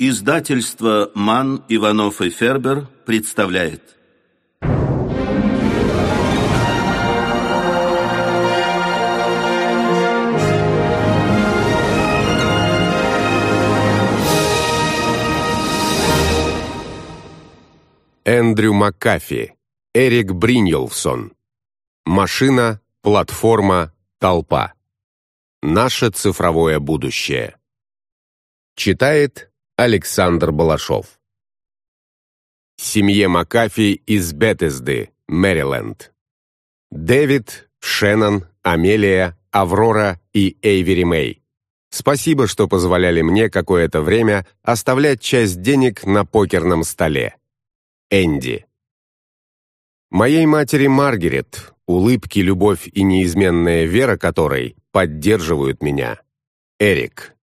Издательство «Ман, Иванов и Фербер» представляет. Эндрю Маккафи, Эрик Бриньолфсон. Машина, платформа, толпа. Наше цифровое будущее. Читает Александр Балашов. Семье Макафи из Беттесды, Мэриленд. Дэвид, Шеннон, Амелия, Аврора и Эйвери Мэй. Спасибо, что позволяли мне какое-то время оставлять часть денег на покерном столе. Энди. Моей матери Маргарет, улыбки, любовь и неизменная вера которой поддерживают меня. Эрик.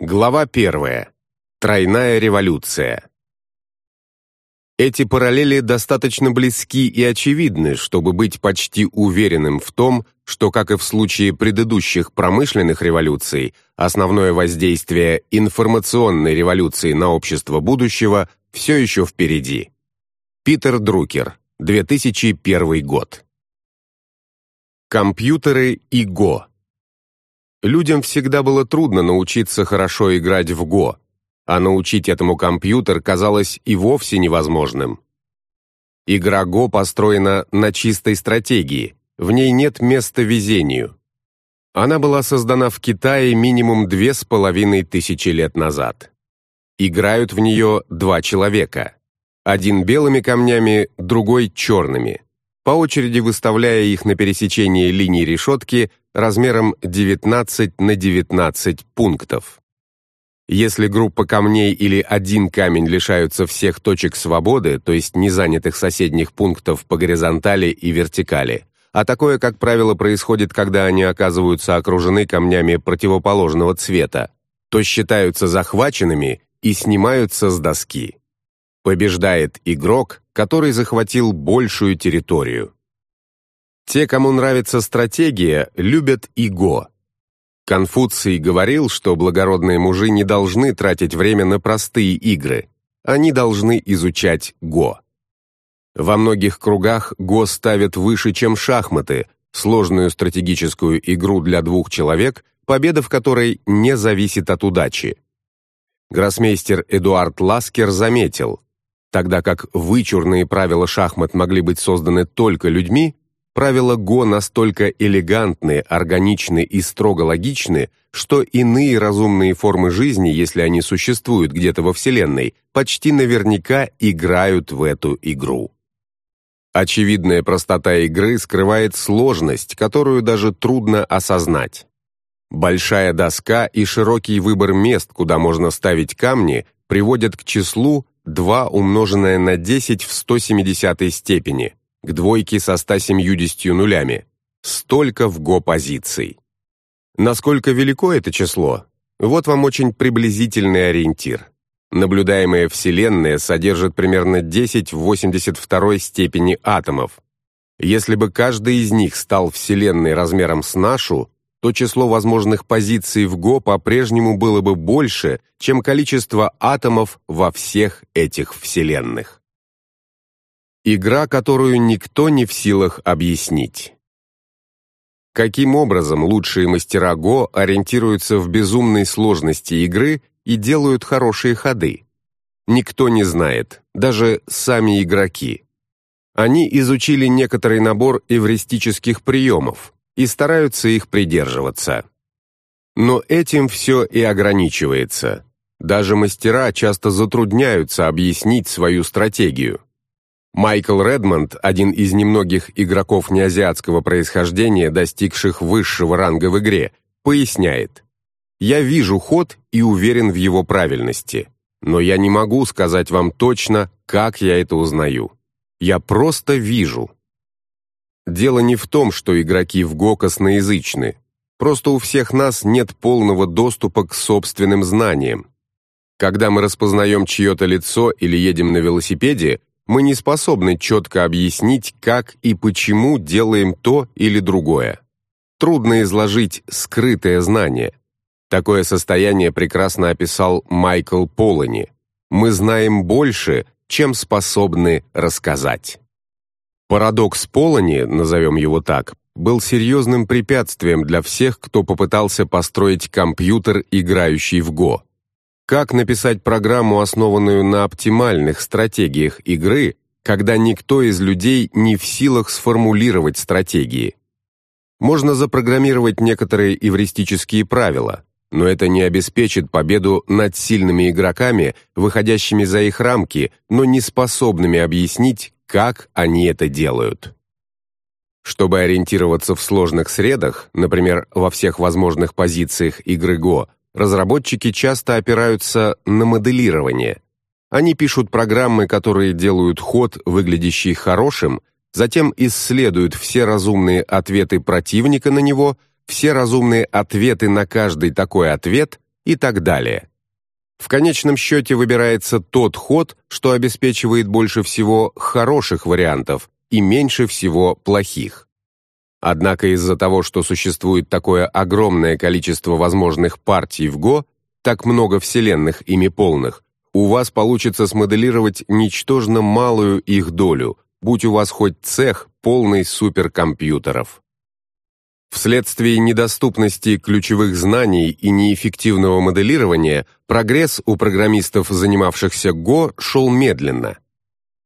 Глава первая. Тройная революция. Эти параллели достаточно близки и очевидны, чтобы быть почти уверенным в том, что, как и в случае предыдущих промышленных революций, основное воздействие информационной революции на общество будущего все еще впереди. Питер Друкер, 2001 год. Компьютеры и Го. Людям всегда было трудно научиться хорошо играть в Го, а научить этому компьютер казалось и вовсе невозможным. Игра Го построена на чистой стратегии, в ней нет места везению. Она была создана в Китае минимум две с половиной тысячи лет назад. Играют в нее два человека. Один белыми камнями, другой черными, по очереди выставляя их на пересечении линий решетки размером 19 на 19 пунктов. Если группа камней или один камень лишаются всех точек свободы, то есть незанятых соседних пунктов по горизонтали и вертикали, а такое, как правило, происходит, когда они оказываются окружены камнями противоположного цвета, то считаются захваченными и снимаются с доски. Побеждает игрок, который захватил большую территорию. Те, кому нравится стратегия, любят ИГО. Конфуций говорил, что благородные мужи не должны тратить время на простые игры, они должны изучать ГО. Во многих кругах ГО ставят выше, чем шахматы, сложную стратегическую игру для двух человек, победа в которой не зависит от удачи. Гроссмейстер Эдуард Ласкер заметил, тогда как вычурные правила шахмат могли быть созданы только людьми, правила Го настолько элегантны, органичны и строго логичны, что иные разумные формы жизни, если они существуют где-то во Вселенной, почти наверняка играют в эту игру. Очевидная простота игры скрывает сложность, которую даже трудно осознать. Большая доска и широкий выбор мест, куда можно ставить камни, приводят к числу 2 умноженное на 10 в 170 степени, к двойке со 170 нулями. Столько в го-позиций. Насколько велико это число? Вот вам очень приблизительный ориентир. Наблюдаемая Вселенная содержит примерно 10 в 82 степени атомов. Если бы каждый из них стал Вселенной размером с нашу, то число возможных позиций в ГО по-прежнему было бы больше, чем количество атомов во всех этих вселенных. Игра, которую никто не в силах объяснить. Каким образом лучшие мастера ГО ориентируются в безумной сложности игры и делают хорошие ходы? Никто не знает, даже сами игроки. Они изучили некоторый набор эвристических приемов, и стараются их придерживаться. Но этим все и ограничивается. Даже мастера часто затрудняются объяснить свою стратегию. Майкл Редмонд, один из немногих игроков неазиатского происхождения, достигших высшего ранга в игре, поясняет. «Я вижу ход и уверен в его правильности, но я не могу сказать вам точно, как я это узнаю. Я просто вижу». Дело не в том, что игроки в ГО косноязычны. Просто у всех нас нет полного доступа к собственным знаниям. Когда мы распознаем чье-то лицо или едем на велосипеде, мы не способны четко объяснить, как и почему делаем то или другое. Трудно изложить скрытое знание. Такое состояние прекрасно описал Майкл Полани. «Мы знаем больше, чем способны рассказать». Парадокс Полани, назовем его так, был серьезным препятствием для всех, кто попытался построить компьютер, играющий в Го. Как написать программу, основанную на оптимальных стратегиях игры, когда никто из людей не в силах сформулировать стратегии? Можно запрограммировать некоторые эвристические правила, но это не обеспечит победу над сильными игроками, выходящими за их рамки, но не способными объяснить, как они это делают. Чтобы ориентироваться в сложных средах, например, во всех возможных позициях игры Go, разработчики часто опираются на моделирование. Они пишут программы, которые делают ход, выглядящий хорошим, затем исследуют все разумные ответы противника на него, все разумные ответы на каждый такой ответ и так далее. В конечном счете выбирается тот ход, что обеспечивает больше всего хороших вариантов и меньше всего плохих. Однако из-за того, что существует такое огромное количество возможных партий в Го, так много вселенных ими полных, у вас получится смоделировать ничтожно малую их долю, будь у вас хоть цех полный суперкомпьютеров. Вследствие недоступности ключевых знаний и неэффективного моделирования прогресс у программистов, занимавшихся Go, шел медленно.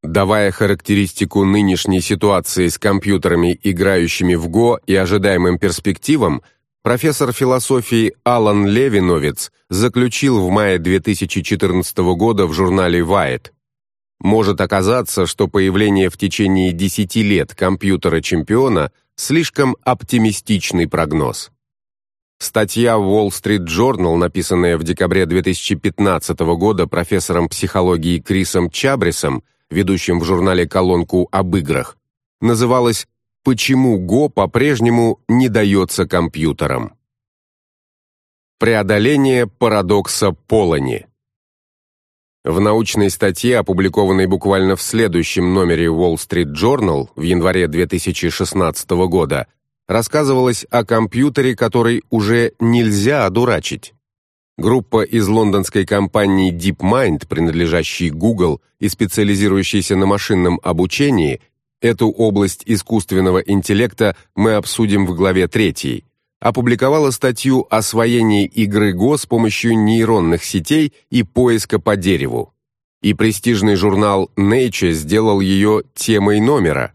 Давая характеристику нынешней ситуации с компьютерами, играющими в Go и ожидаемым перспективам, профессор философии Алан Левиновец заключил в мае 2014 года в журнале Wired может оказаться, что появление в течение 10 лет компьютера-чемпиона слишком оптимистичный прогноз. Статья в Wall Street Journal, написанная в декабре 2015 года профессором психологии Крисом Чабрисом, ведущим в журнале колонку об играх, называлась «Почему Го по-прежнему не дается компьютерам?» Преодоление парадокса Полани в научной статье, опубликованной буквально в следующем номере Wall Street Journal в январе 2016 года, рассказывалось о компьютере, который уже нельзя одурачить. Группа из лондонской компании DeepMind, принадлежащей Google и специализирующейся на машинном обучении, эту область искусственного интеллекта мы обсудим в главе 3, опубликовала статью «Освоение игры Го с помощью нейронных сетей и поиска по дереву». И престижный журнал Nature сделал ее темой номера.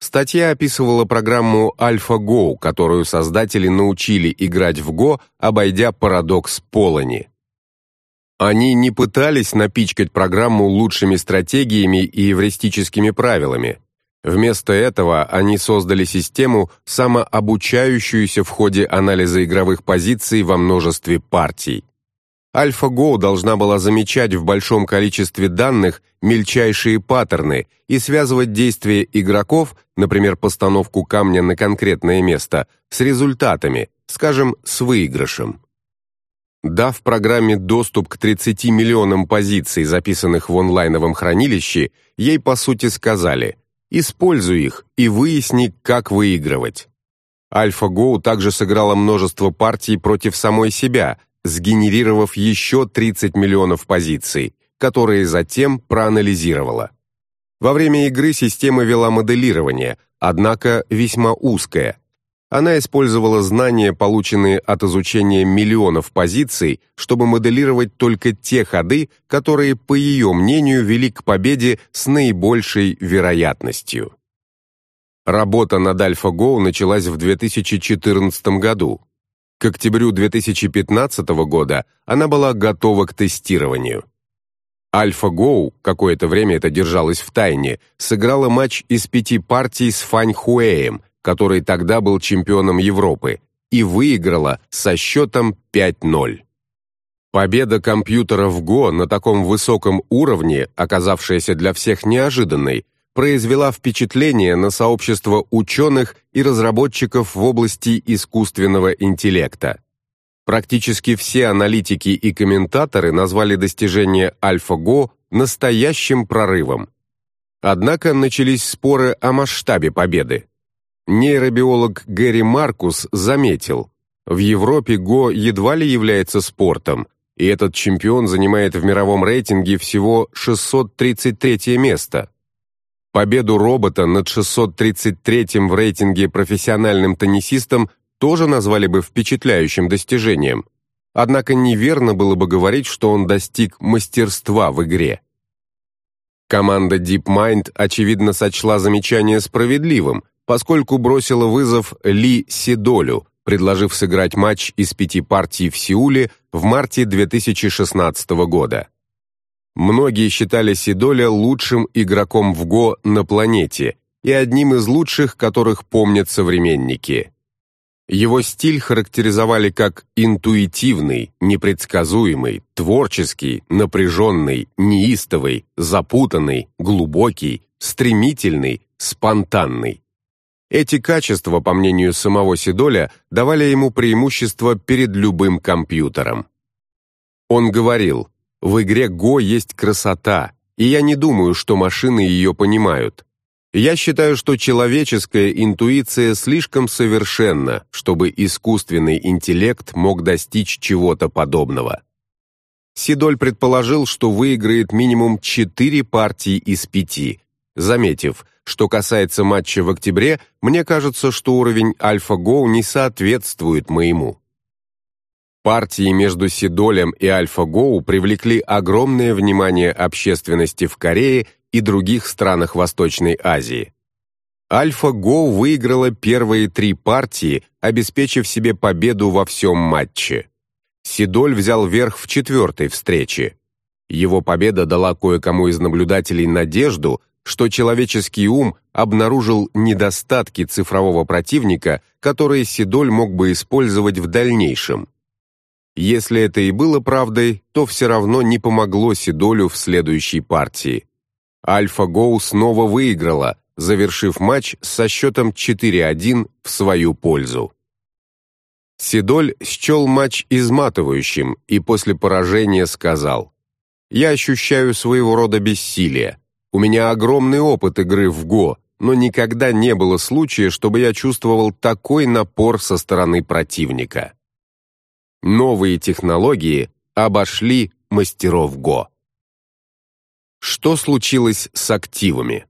Статья описывала программу AlphaGo, которую создатели научили играть в Go, обойдя парадокс Полани. Они не пытались напичкать программу лучшими стратегиями и эвристическими правилами. Вместо этого они создали систему, самообучающуюся в ходе анализа игровых позиций во множестве партий. AlphaGo должна была замечать в большом количестве данных мельчайшие паттерны и связывать действия игроков, например, постановку камня на конкретное место, с результатами, скажем, с выигрышем. Дав программе доступ к 30 миллионам позиций, записанных в онлайновом хранилище, ей по сути сказали – Используй их и выясни, как выигрывать. AlphaGo также сыграла множество партий против самой себя, сгенерировав еще 30 миллионов позиций, которые затем проанализировала. Во время игры система вела моделирование, однако весьма узкое, она использовала знания, полученные от изучения миллионов позиций, чтобы моделировать только те ходы, которые, по ее мнению, вели к победе с наибольшей вероятностью. Работа над AlphaGo началась в 2014 году. К октябрю 2015 года она была готова к тестированию. AlphaGo, какое-то время это держалось в тайне, сыграла матч из пяти партий с Фань Хуэем, который тогда был чемпионом Европы, и выиграла со счетом 5-0. Победа компьютера в ГО на таком высоком уровне, оказавшаяся для всех неожиданной, произвела впечатление на сообщество ученых и разработчиков в области искусственного интеллекта. Практически все аналитики и комментаторы назвали достижение AlphaGo настоящим прорывом. Однако начались споры о масштабе победы. Нейробиолог Гэри Маркус заметил, В Европе го едва ли является спортом, и этот чемпион занимает в мировом рейтинге всего 633 место. Победу робота над 633-м в рейтинге профессиональным теннисистом тоже назвали бы впечатляющим достижением. Однако неверно было бы говорить, что он достиг мастерства в игре. Команда DeepMind, очевидно, сочла замечание справедливым, поскольку бросила вызов Ли Сидолю, предложив сыграть матч из пяти партий в Сеуле в марте 2016 года. Многие считали Сидоля лучшим игроком в ГО на планете и одним из лучших, которых помнят современники. Его стиль характеризовали как интуитивный, непредсказуемый, творческий, напряженный, неистовый, запутанный, глубокий, стремительный, спонтанный. Эти качества, по мнению самого Сидоля, давали ему преимущество перед любым компьютером. Он говорил, «В игре Го есть красота, и я не думаю, что машины ее понимают. Я считаю, что человеческая интуиция слишком совершенна, чтобы искусственный интеллект мог достичь чего-то подобного». Сидоль предположил, что выиграет минимум 4 партии из 5, заметив – что касается матча в октябре, мне кажется, что уровень AlphaGo не соответствует моему. Партии между Сидолем и AlphaGo привлекли огромное внимание общественности в Корее и других странах Восточной Азии. AlphaGo выиграла первые три партии, обеспечив себе победу во всем матче. Сидоль взял верх в четвертой встрече. Его победа дала кое-кому из наблюдателей надежду, что человеческий ум обнаружил недостатки цифрового противника, которые Сидоль мог бы использовать в дальнейшем. Если это и было правдой, то все равно не помогло Сидолю в следующей партии. Альфа Гоу снова выиграла, завершив матч со счетом 4-1 в свою пользу. Сидоль счел матч изматывающим и после поражения сказал «Я ощущаю своего рода бессилие. У меня огромный опыт игры в ГО, но никогда не было случая, чтобы я чувствовал такой напор со стороны противника. Новые технологии обошли мастеров ГО. Что случилось с активами?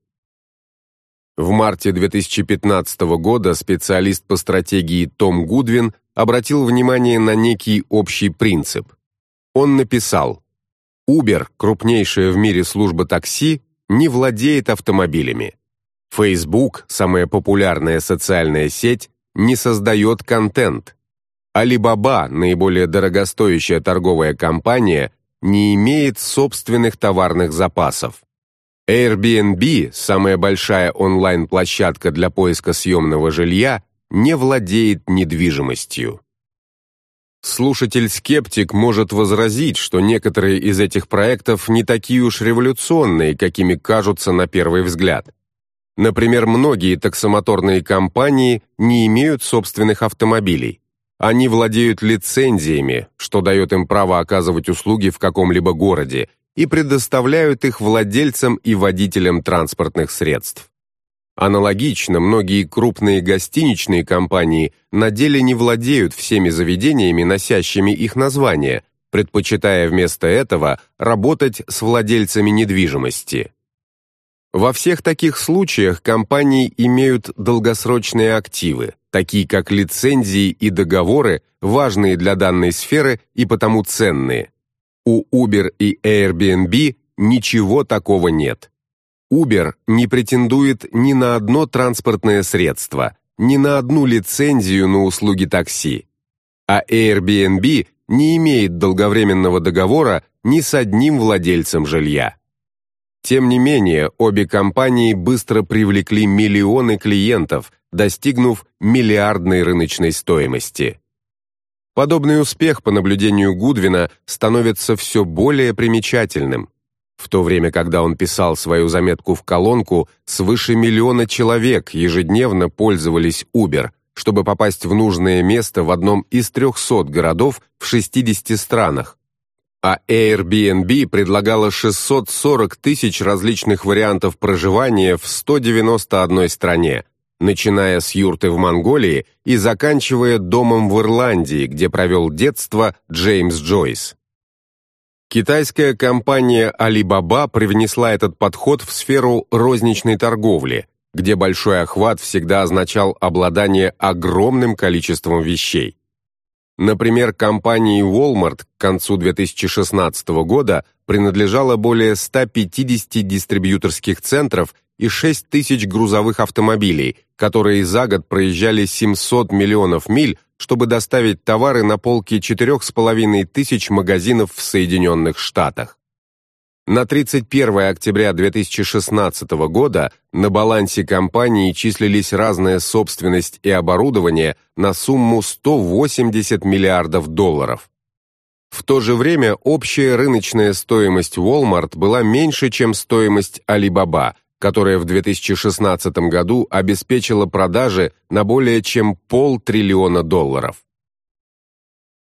В марте 2015 года специалист по стратегии Том Гудвин обратил внимание на некий общий принцип. Он написал «Uber, крупнейшая в мире служба такси, не владеет автомобилями. Facebook, самая популярная социальная сеть, не создает контент. Alibaba, наиболее дорогостоящая торговая компания, не имеет собственных товарных запасов. Airbnb, самая большая онлайн-площадка для поиска съемного жилья, не владеет недвижимостью. Слушатель-скептик может возразить, что некоторые из этих проектов не такие уж революционные, какими кажутся на первый взгляд. Например, многие таксомоторные компании не имеют собственных автомобилей. Они владеют лицензиями, что дает им право оказывать услуги в каком-либо городе, и предоставляют их владельцам и водителям транспортных средств. Аналогично, многие крупные гостиничные компании на деле не владеют всеми заведениями, носящими их название, предпочитая вместо этого работать с владельцами недвижимости. Во всех таких случаях компании имеют долгосрочные активы, такие как лицензии и договоры, важные для данной сферы и потому ценные. У Uber и Airbnb ничего такого нет. Uber не претендует ни на одно транспортное средство, ни на одну лицензию на услуги такси. А Airbnb не имеет долговременного договора ни с одним владельцем жилья. Тем не менее, обе компании быстро привлекли миллионы клиентов, достигнув миллиардной рыночной стоимости. Подобный успех, по наблюдению Гудвина, становится все более примечательным. В то время, когда он писал свою заметку в колонку, свыше миллиона человек ежедневно пользовались Uber, чтобы попасть в нужное место в одном из 300 городов в 60 странах. А Airbnb предлагала 640 тысяч различных вариантов проживания в 191 стране, начиная с юрты в Монголии и заканчивая домом в Ирландии, где провел детство Джеймс Джойс. Китайская компания Alibaba привнесла этот подход в сферу розничной торговли, где большой охват всегда означал обладание огромным количеством вещей. Например, компании Walmart к концу 2016 года принадлежало более 150 дистрибьюторских центров и 6 тысяч грузовых автомобилей, которые за год проезжали 700 миллионов миль, чтобы доставить товары на полки 4,5 тысяч магазинов в Соединенных Штатах. На 31 октября 2016 года на балансе компании числились разная собственность и оборудование на сумму 180 миллиардов долларов. В то же время общая рыночная стоимость Walmart была меньше, чем стоимость Alibaba, которая в 2016 году обеспечила продажи на более чем полтриллиона долларов.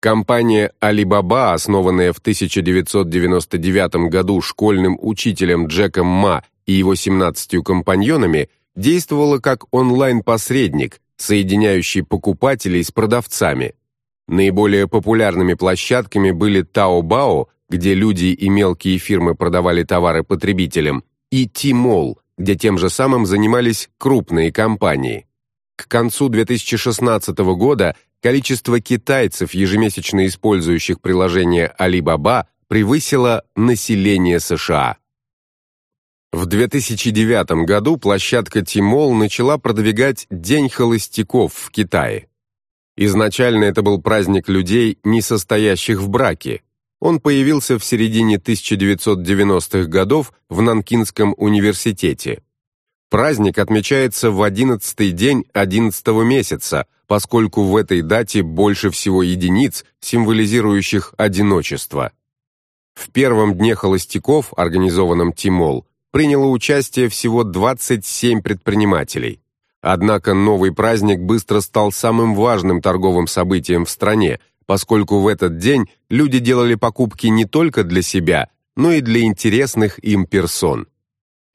Компания Alibaba, основанная в 1999 году школьным учителем Джеком Ма и его 17 компаньонами, действовала как онлайн-посредник, соединяющий покупателей с продавцами. Наиболее популярными площадками были Taobao, где люди и мелкие фирмы продавали товары потребителям, и Tmall, где тем же самым занимались крупные компании. К концу 2016 года количество китайцев, ежемесячно использующих приложение Alibaba, превысило население США. В 2009 году площадка Tmall начала продвигать День холостяков в Китае. Изначально это был праздник людей, не состоящих в браке. Он появился в середине 1990-х годов в Нанкинском университете. Праздник отмечается в 11-й день 11 месяца, поскольку в этой дате больше всего единиц, символизирующих одиночество. В первом дне холостяков, организованном Тимол, приняло участие всего 27 предпринимателей. Однако новый праздник быстро стал самым важным торговым событием в стране, поскольку в этот день люди делали покупки не только для себя, но и для интересных им персон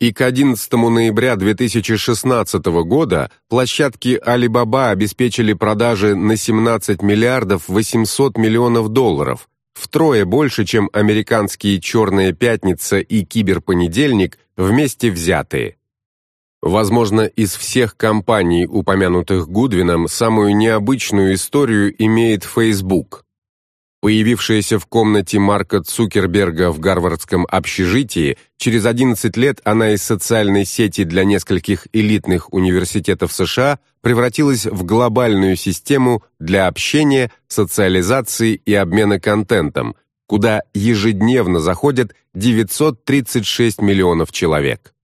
и к 11 ноября 2016 года площадки Alibaba обеспечили продажи на 17 миллиардов 800 миллионов долларов, втрое больше, чем американские «Черная пятница» и «Киберпонедельник» вместе взятые. Возможно, из всех компаний, упомянутых Гудвином, самую необычную историю имеет Facebook. Появившаяся в комнате Марка Цукерберга в гарвардском общежитии, через 11 лет она из социальной сети для нескольких элитных университетов США превратилась в глобальную систему для общения, социализации и обмена контентом, куда ежедневно заходят 936 миллионов человек.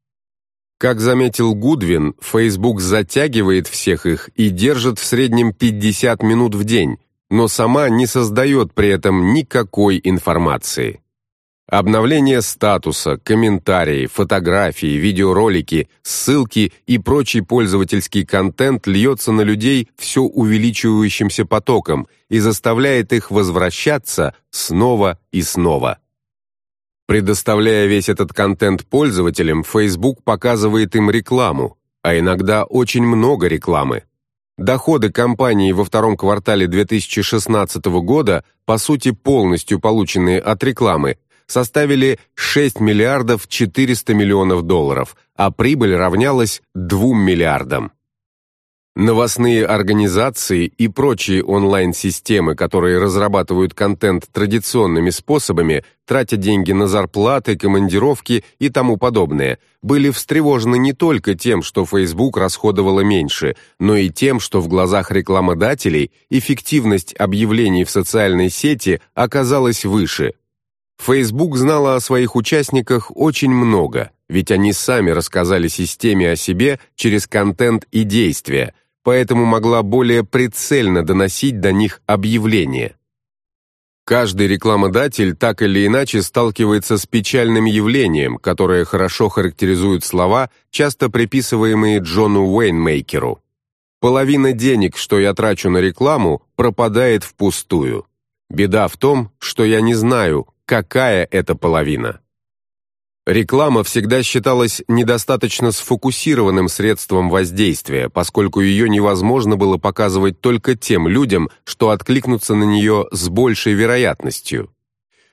Как заметил Гудвин, Facebook затягивает всех их и держит в среднем 50 минут в день, но сама не создает при этом никакой информации. Обновление статуса, комментарии, фотографии, видеоролики, ссылки и прочий пользовательский контент льется на людей все увеличивающимся потоком и заставляет их возвращаться снова и снова. Предоставляя весь этот контент пользователям, Facebook показывает им рекламу, а иногда очень много рекламы. Доходы компании во втором квартале 2016 года, по сути полностью полученные от рекламы, составили 6 миллиардов 400 миллионов долларов, а прибыль равнялась 2 миллиардам. Новостные организации и прочие онлайн-системы, которые разрабатывают контент традиционными способами, тратя деньги на зарплаты, командировки и тому подобное, были встревожены не только тем, что Facebook расходовала меньше, но и тем, что в глазах рекламодателей эффективность объявлений в социальной сети оказалась выше. Facebook знала о своих участниках очень много, ведь они сами рассказали системе о себе через контент и действия, поэтому могла более прицельно доносить до них объявления. Каждый рекламодатель так или иначе сталкивается с печальным явлением, которое хорошо характеризует слова, часто приписываемые Джону Уэйнмейкеру. «Половина денег, что я трачу на рекламу, пропадает впустую. Беда в том, что я не знаю, какая это половина». Реклама всегда считалась недостаточно сфокусированным средством воздействия, поскольку ее невозможно было показывать только тем людям, что откликнутся на нее с большей вероятностью.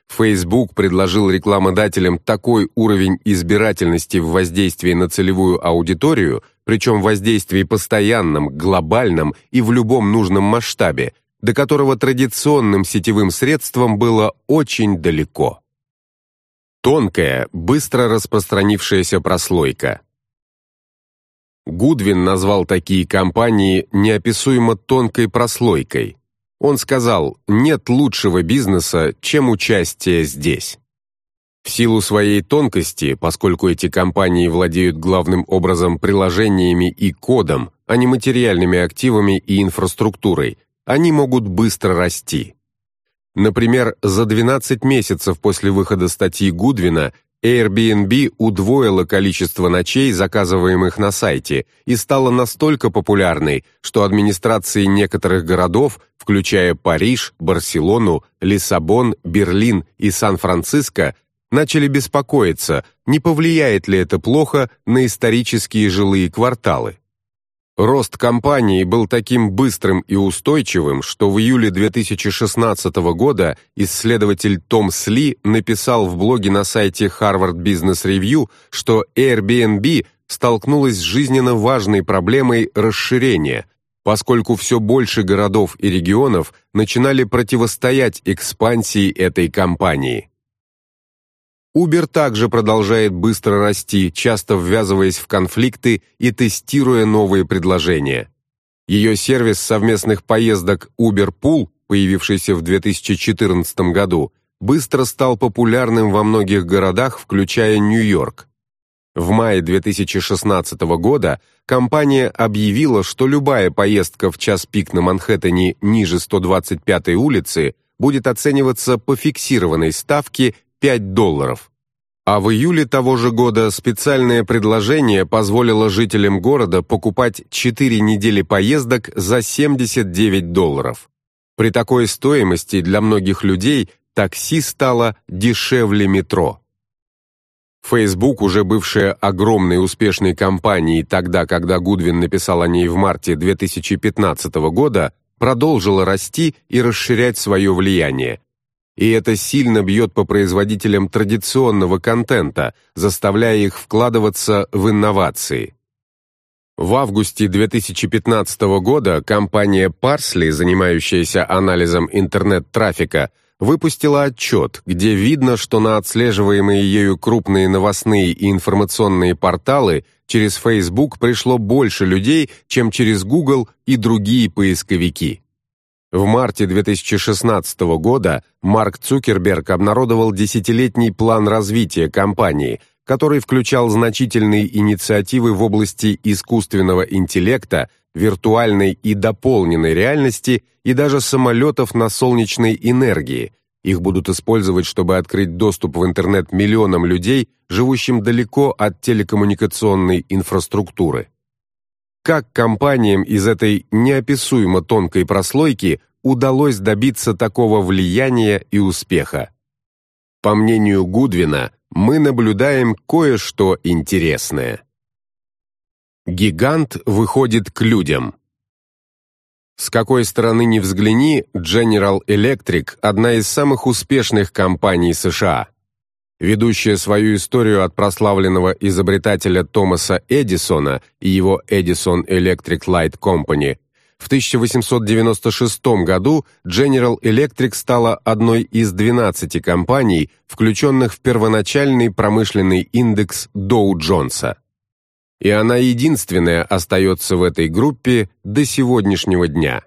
Facebook предложил рекламодателям такой уровень избирательности в воздействии на целевую аудиторию, причем воздействии постоянном, глобальном и в любом нужном масштабе, до которого традиционным сетевым средством было очень далеко. Тонкая, быстро распространившаяся прослойка. Гудвин назвал такие компании неописуемо тонкой прослойкой. Он сказал, нет лучшего бизнеса, чем участие здесь. В силу своей тонкости, поскольку эти компании владеют главным образом приложениями и кодом, а не материальными активами и инфраструктурой, они могут быстро расти. Например, за 12 месяцев после выхода статьи Гудвина Airbnb удвоила количество ночей, заказываемых на сайте, и стала настолько популярной, что администрации некоторых городов, включая Париж, Барселону, Лиссабон, Берлин и Сан-Франциско, начали беспокоиться, не повлияет ли это плохо на исторические жилые кварталы. Рост компании был таким быстрым и устойчивым, что в июле 2016 года исследователь Том Сли написал в блоге на сайте Harvard Business Review, что Airbnb столкнулась с жизненно важной проблемой расширения, поскольку все больше городов и регионов начинали противостоять экспансии этой компании. Uber также продолжает быстро расти, часто ввязываясь в конфликты и тестируя новые предложения. Ее сервис совместных поездок Uber Pool, появившийся в 2014 году, быстро стал популярным во многих городах, включая Нью-Йорк. В мае 2016 года компания объявила, что любая поездка в час пик на Манхэттене ниже 125-й улицы будет оцениваться по фиксированной ставке 5 долларов. А в июле того же года специальное предложение позволило жителям города покупать 4 недели поездок за 79 долларов. При такой стоимости для многих людей такси стало дешевле метро. Facebook, уже бывшая огромной успешной компанией тогда, когда Гудвин написал о ней в марте 2015 года, продолжила расти и расширять свое влияние, и это сильно бьет по производителям традиционного контента, заставляя их вкладываться в инновации. В августе 2015 года компания Parsley, занимающаяся анализом интернет-трафика, выпустила отчет, где видно, что на отслеживаемые ею крупные новостные и информационные порталы через Facebook пришло больше людей, чем через Google и другие поисковики. В марте 2016 года Марк Цукерберг обнародовал десятилетний план развития компании, который включал значительные инициативы в области искусственного интеллекта, виртуальной и дополненной реальности и даже самолетов на солнечной энергии. Их будут использовать, чтобы открыть доступ в интернет миллионам людей, живущим далеко от телекоммуникационной инфраструктуры как компаниям из этой неописуемо тонкой прослойки удалось добиться такого влияния и успеха. По мнению Гудвина, мы наблюдаем кое-что интересное. Гигант выходит к людям. С какой стороны ни взгляни, General Electric – одна из самых успешных компаний США ведущая свою историю от прославленного изобретателя Томаса Эдисона и его Edison Electric Light Company, в 1896 году General Electric стала одной из 12 компаний, включенных в первоначальный промышленный индекс Доу-Джонса. И она единственная остается в этой группе до сегодняшнего дня.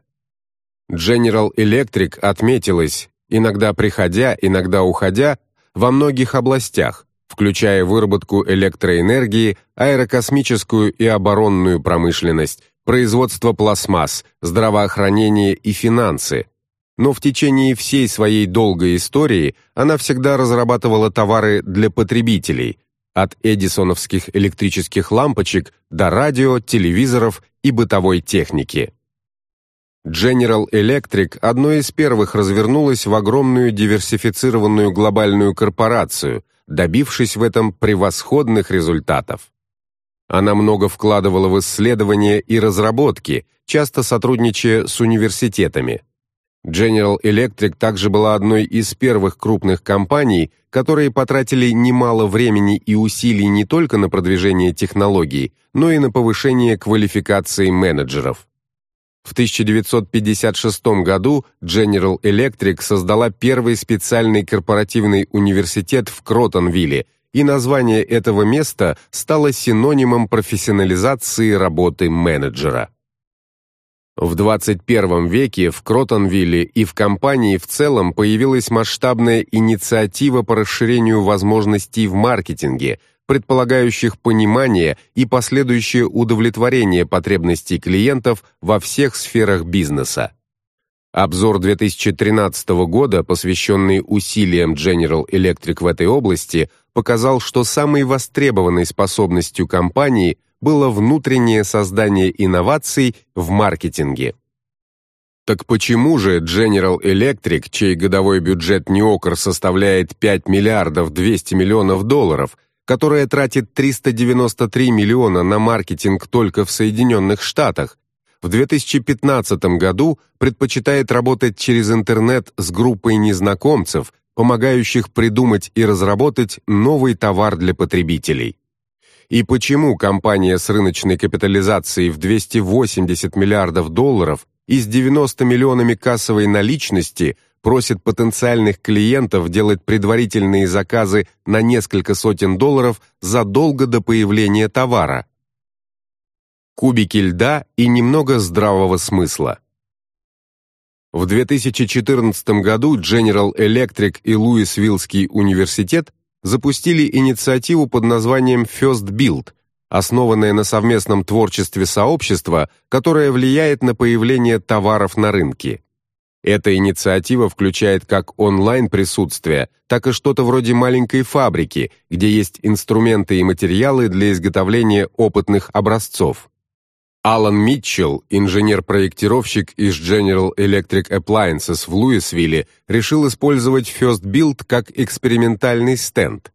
General Electric отметилась, иногда приходя, иногда уходя, во многих областях, включая выработку электроэнергии, аэрокосмическую и оборонную промышленность, производство пластмасс, здравоохранение и финансы. Но в течение всей своей долгой истории она всегда разрабатывала товары для потребителей, от эдисоновских электрических лампочек до радио, телевизоров и бытовой техники. General Electric одной из первых развернулась в огромную диверсифицированную глобальную корпорацию, добившись в этом превосходных результатов. Она много вкладывала в исследования и разработки, часто сотрудничая с университетами. General Electric также была одной из первых крупных компаний, которые потратили немало времени и усилий не только на продвижение технологий, но и на повышение квалификации менеджеров. В 1956 году General Electric создала первый специальный корпоративный университет в Кротонвилле, и название этого места стало синонимом профессионализации работы менеджера. В 21 веке в Кротонвилле и в компании в целом появилась масштабная инициатива по расширению возможностей в маркетинге, предполагающих понимание и последующее удовлетворение потребностей клиентов во всех сферах бизнеса. Обзор 2013 года, посвященный усилиям General Electric в этой области, показал, что самой востребованной способностью компании было внутреннее создание инноваций в маркетинге. Так почему же General Electric, чей годовой бюджет НИОКР составляет 5 миллиардов 200 миллионов долларов, которая тратит 393 миллиона на маркетинг только в Соединенных Штатах, в 2015 году предпочитает работать через интернет с группой незнакомцев, помогающих придумать и разработать новый товар для потребителей. И почему компания с рыночной капитализацией в 280 миллиардов долларов и с 90 миллионами кассовой наличности просит потенциальных клиентов делать предварительные заказы на несколько сотен долларов задолго до появления товара – кубики льда и немного здравого смысла. В 2014 году General Electric и Луисвиллский университет запустили инициативу под названием First Build, основанная на совместном творчестве сообщества, которое влияет на появление товаров на рынке. Эта инициатива включает как онлайн-присутствие, так и что-то вроде маленькой фабрики, где есть инструменты и материалы для изготовления опытных образцов. Алан Митчелл, инженер-проектировщик из General Electric Appliances в Луисвилле, решил использовать First Build как экспериментальный стенд.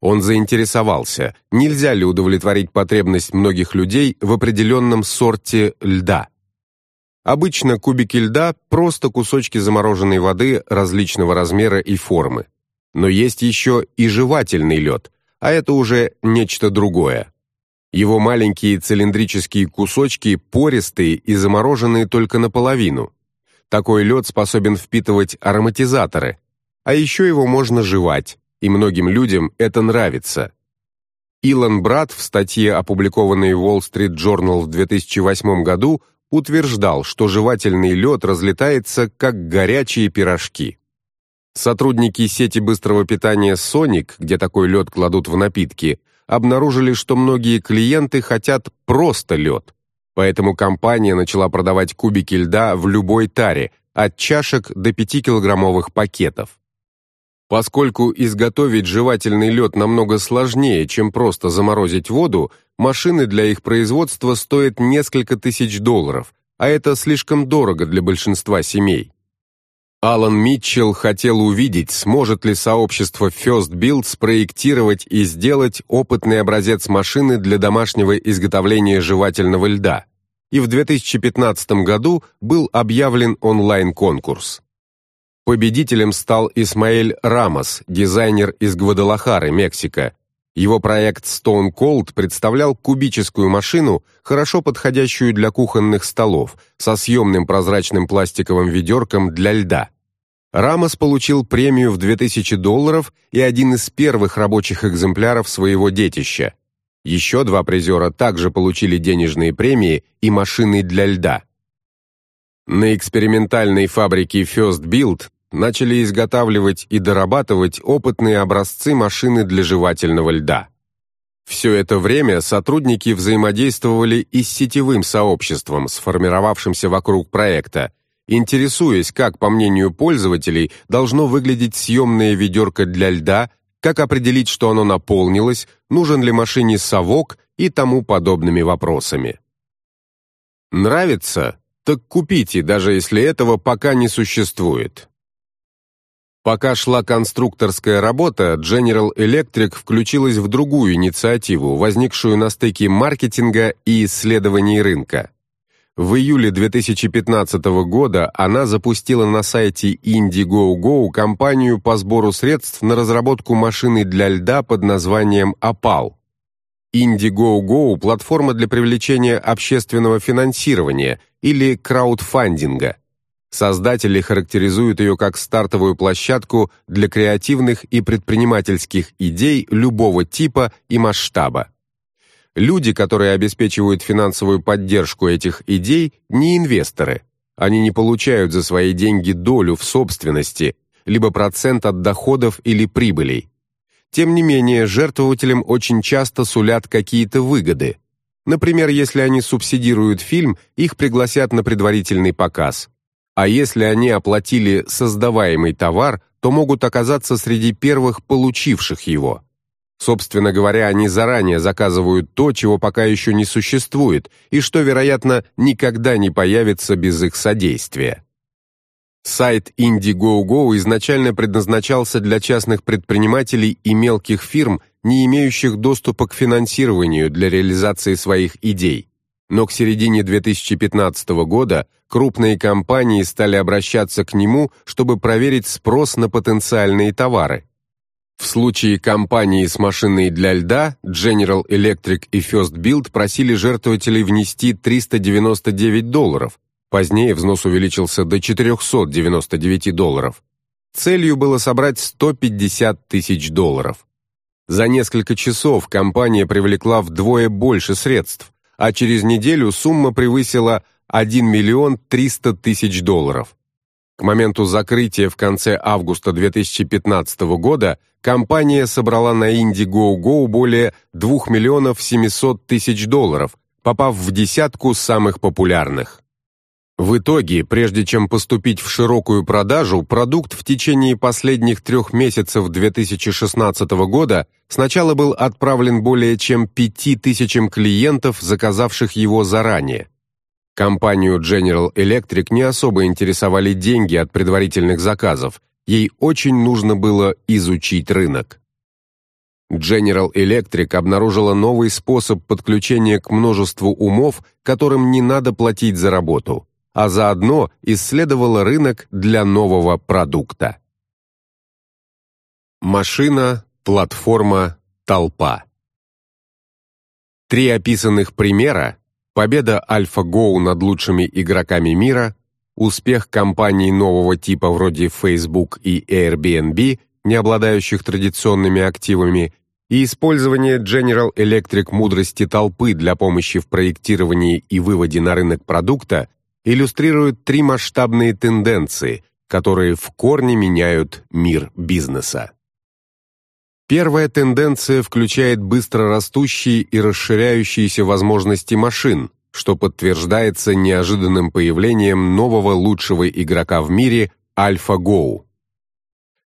Он заинтересовался, нельзя ли удовлетворить потребность многих людей в определенном сорте льда. Обычно кубики льда – просто кусочки замороженной воды различного размера и формы. Но есть еще и жевательный лед, а это уже нечто другое. Его маленькие цилиндрические кусочки пористые и замороженные только наполовину. Такой лед способен впитывать ароматизаторы. А еще его можно жевать, и многим людям это нравится. Илон Брат в статье, опубликованной в Wall Street Journal в 2008 году, утверждал, что жевательный лед разлетается как горячие пирожки. Сотрудники сети быстрого питания Sonic, где такой лед кладут в напитки, обнаружили, что многие клиенты хотят просто лед. Поэтому компания начала продавать кубики льда в любой таре, от чашек до 5-килограммовых пакетов. Поскольку изготовить жевательный лед намного сложнее, чем просто заморозить воду, машины для их производства стоят несколько тысяч долларов, а это слишком дорого для большинства семей. Алан Митчелл хотел увидеть, сможет ли сообщество First Build спроектировать и сделать опытный образец машины для домашнего изготовления жевательного льда. И в 2015 году был объявлен онлайн-конкурс. Победителем стал Исмаэль Рамос, дизайнер из Гвадалахары, Мексика. Его проект Stone Cold представлял кубическую машину, хорошо подходящую для кухонных столов, со съемным прозрачным пластиковым ведерком для льда. Рамос получил премию в 2000 долларов и один из первых рабочих экземпляров своего детища. Еще два призера также получили денежные премии и машины для льда. На экспериментальной фабрике First Build начали изготавливать и дорабатывать опытные образцы машины для жевательного льда. Все это время сотрудники взаимодействовали и с сетевым сообществом, сформировавшимся вокруг проекта, интересуясь, как, по мнению пользователей, должно выглядеть съемное ведерко для льда, как определить, что оно наполнилось, нужен ли машине совок и тому подобными вопросами. Нравится? Так купите, даже если этого пока не существует. Пока шла конструкторская работа, General Electric включилась в другую инициативу, возникшую на стыке маркетинга и исследований рынка. В июле 2015 года она запустила на сайте Indiegogo кампанию по сбору средств на разработку машины для льда под названием «Опал». Indiegogo – платформа для привлечения общественного финансирования или краудфандинга. Создатели характеризуют ее как стартовую площадку для креативных и предпринимательских идей любого типа и масштаба. Люди, которые обеспечивают финансовую поддержку этих идей, не инвесторы. Они не получают за свои деньги долю в собственности, либо процент от доходов или прибылей. Тем не менее, жертвователям очень часто сулят какие-то выгоды. Например, если они субсидируют фильм, их пригласят на предварительный показ. А если они оплатили создаваемый товар, то могут оказаться среди первых получивших его. Собственно говоря, они заранее заказывают то, чего пока еще не существует, и что, вероятно, никогда не появится без их содействия. Сайт Indiegogo изначально предназначался для частных предпринимателей и мелких фирм, не имеющих доступа к финансированию для реализации своих идей. Но к середине 2015 года крупные компании стали обращаться к нему, чтобы проверить спрос на потенциальные товары. В случае компании с машиной для льда General Electric и First Build просили жертвователей внести 399 долларов, позднее взнос увеличился до 499 долларов. Целью было собрать 150 тысяч долларов. За несколько часов компания привлекла вдвое больше средств, а через неделю сумма превысила 1 миллион 300 тысяч долларов. К моменту закрытия в конце августа 2015 года компания собрала на Indiegogo более 2 миллионов 700 тысяч долларов, попав в десятку самых популярных. В итоге, прежде чем поступить в широкую продажу, продукт в течение последних трех месяцев 2016 года сначала был отправлен более чем 5000 клиентов, заказавших его заранее. Компанию General Electric не особо интересовали деньги от предварительных заказов, ей очень нужно было изучить рынок. General Electric обнаружила новый способ подключения к множеству умов, которым не надо платить за работу, а заодно исследовала рынок для нового продукта. Машина, платформа, толпа. Три описанных примера победа AlphaGo над лучшими игроками мира, успех компаний нового типа вроде Facebook и Airbnb, не обладающих традиционными активами, и использование General Electric мудрости толпы для помощи в проектировании и выводе на рынок продукта иллюстрируют три масштабные тенденции, которые в корне меняют мир бизнеса. Первая тенденция включает быстро растущие и расширяющиеся возможности машин, что подтверждается неожиданным появлением нового лучшего игрока в мире AlphaGo.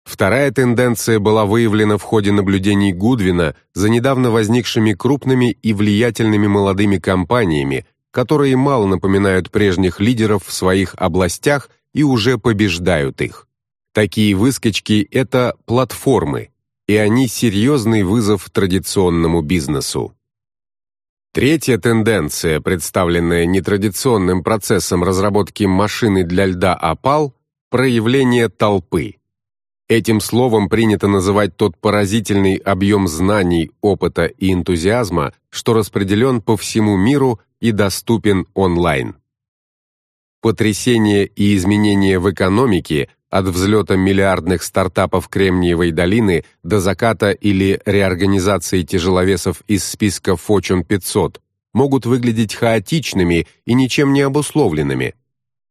Вторая тенденция была выявлена в ходе наблюдений Гудвина за недавно возникшими крупными и влиятельными молодыми компаниями, которые мало напоминают прежних лидеров в своих областях и уже побеждают их. Такие выскочки – это платформы, и они серьезный вызов традиционному бизнесу. Третья тенденция, представленная нетрадиционным процессом разработки машины для льда опал – проявление толпы. Этим словом принято называть тот поразительный объем знаний, опыта и энтузиазма, что распределен по всему миру и доступен онлайн. Потрясения и изменения в экономике от взлета миллиардных стартапов Кремниевой долины до заката или реорганизации тяжеловесов из списка Fortune 500 могут выглядеть хаотичными и ничем не обусловленными.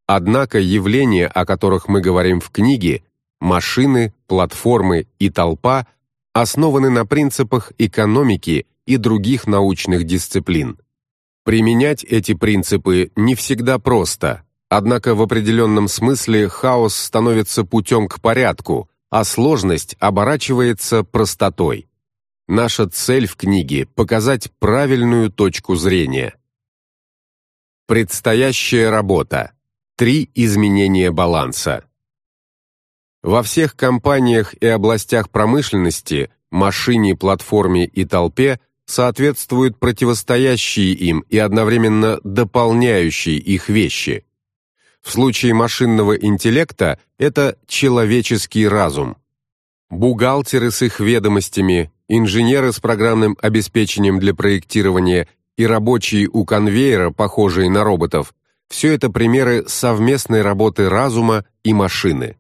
Однако явления, о которых мы говорим в книге, машины, платформы и толпа, основаны на принципах экономики и других научных дисциплин. Применять эти принципы не всегда просто – Однако в определенном смысле хаос становится путем к порядку, а сложность оборачивается простотой. Наша цель в книге – показать правильную точку зрения. Предстоящая работа. Три изменения баланса. Во всех компаниях и областях промышленности, машине, платформе и толпе соответствуют противостоящие им и одновременно дополняющие их вещи. В случае машинного интеллекта это человеческий разум. Бухгалтеры с их ведомостями, инженеры с программным обеспечением для проектирования и рабочие у конвейера, похожие на роботов, все это примеры совместной работы разума и машины.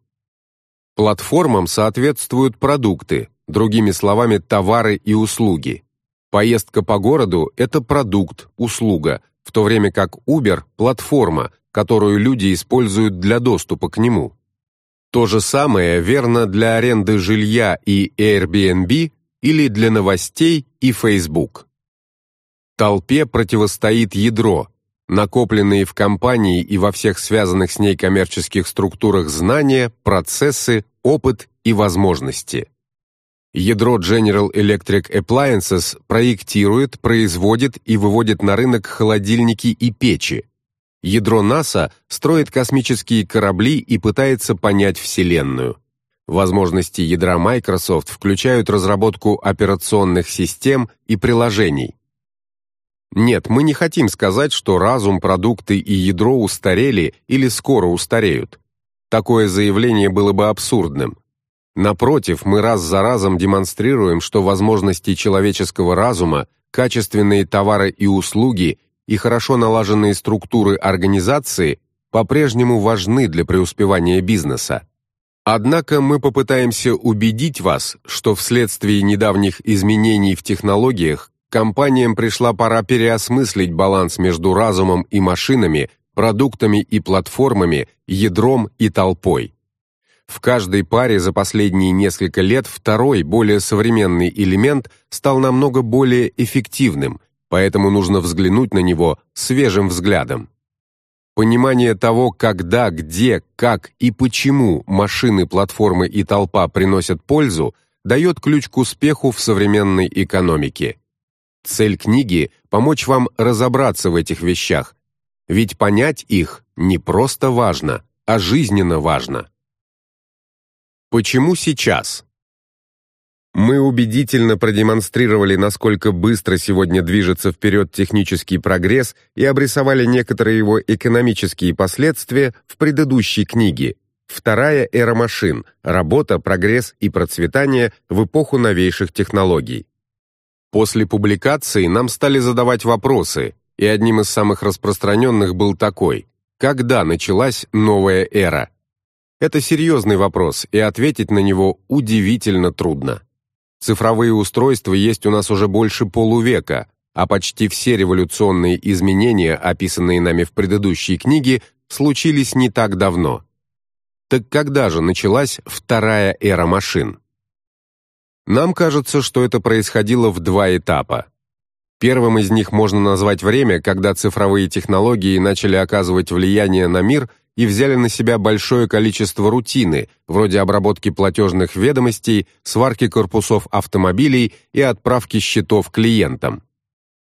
Платформам соответствуют продукты, другими словами, товары и услуги. Поездка по городу – это продукт, услуга, в то время как Uber – платформа, которую люди используют для доступа к нему. То же самое верно для аренды жилья и Airbnb или для новостей и Facebook. Толпе противостоит ядро, накопленные в компании и во всех связанных с ней коммерческих структурах знания, процессы, опыт и возможности. Ядро General Electric Appliances проектирует, производит и выводит на рынок холодильники и печи. Ядро НАСА строит космические корабли и пытается понять Вселенную. Возможности ядра Microsoft включают разработку операционных систем и приложений. Нет, мы не хотим сказать, что разум, продукты и ядро устарели или скоро устареют. Такое заявление было бы абсурдным. Напротив, мы раз за разом демонстрируем, что возможности человеческого разума, качественные товары и услуги и хорошо налаженные структуры организации по-прежнему важны для преуспевания бизнеса. Однако мы попытаемся убедить вас, что вследствие недавних изменений в технологиях компаниям пришла пора переосмыслить баланс между разумом и машинами, продуктами и платформами, ядром и толпой. В каждой паре за последние несколько лет второй, более современный элемент стал намного более эффективным, поэтому нужно взглянуть на него свежим взглядом. Понимание того, когда, где, как и почему машины, платформы и толпа приносят пользу, дает ключ к успеху в современной экономике. Цель книги – помочь вам разобраться в этих вещах, ведь понять их не просто важно, а жизненно важно. Почему сейчас? Мы убедительно продемонстрировали, насколько быстро сегодня движется вперед технический прогресс и обрисовали некоторые его экономические последствия в предыдущей книге «Вторая эра машин. Работа, прогресс и процветание в эпоху новейших технологий». После публикации нам стали задавать вопросы, и одним из самых распространенных был такой «Когда началась новая эра?» Это серьезный вопрос, и ответить на него удивительно трудно. Цифровые устройства есть у нас уже больше полувека, а почти все революционные изменения, описанные нами в предыдущей книге, случились не так давно. Так когда же началась вторая эра машин? Нам кажется, что это происходило в два этапа. Первым из них можно назвать время, когда цифровые технологии начали оказывать влияние на мир и взяли на себя большое количество рутины, вроде обработки платежных ведомостей, сварки корпусов автомобилей и отправки счетов клиентам.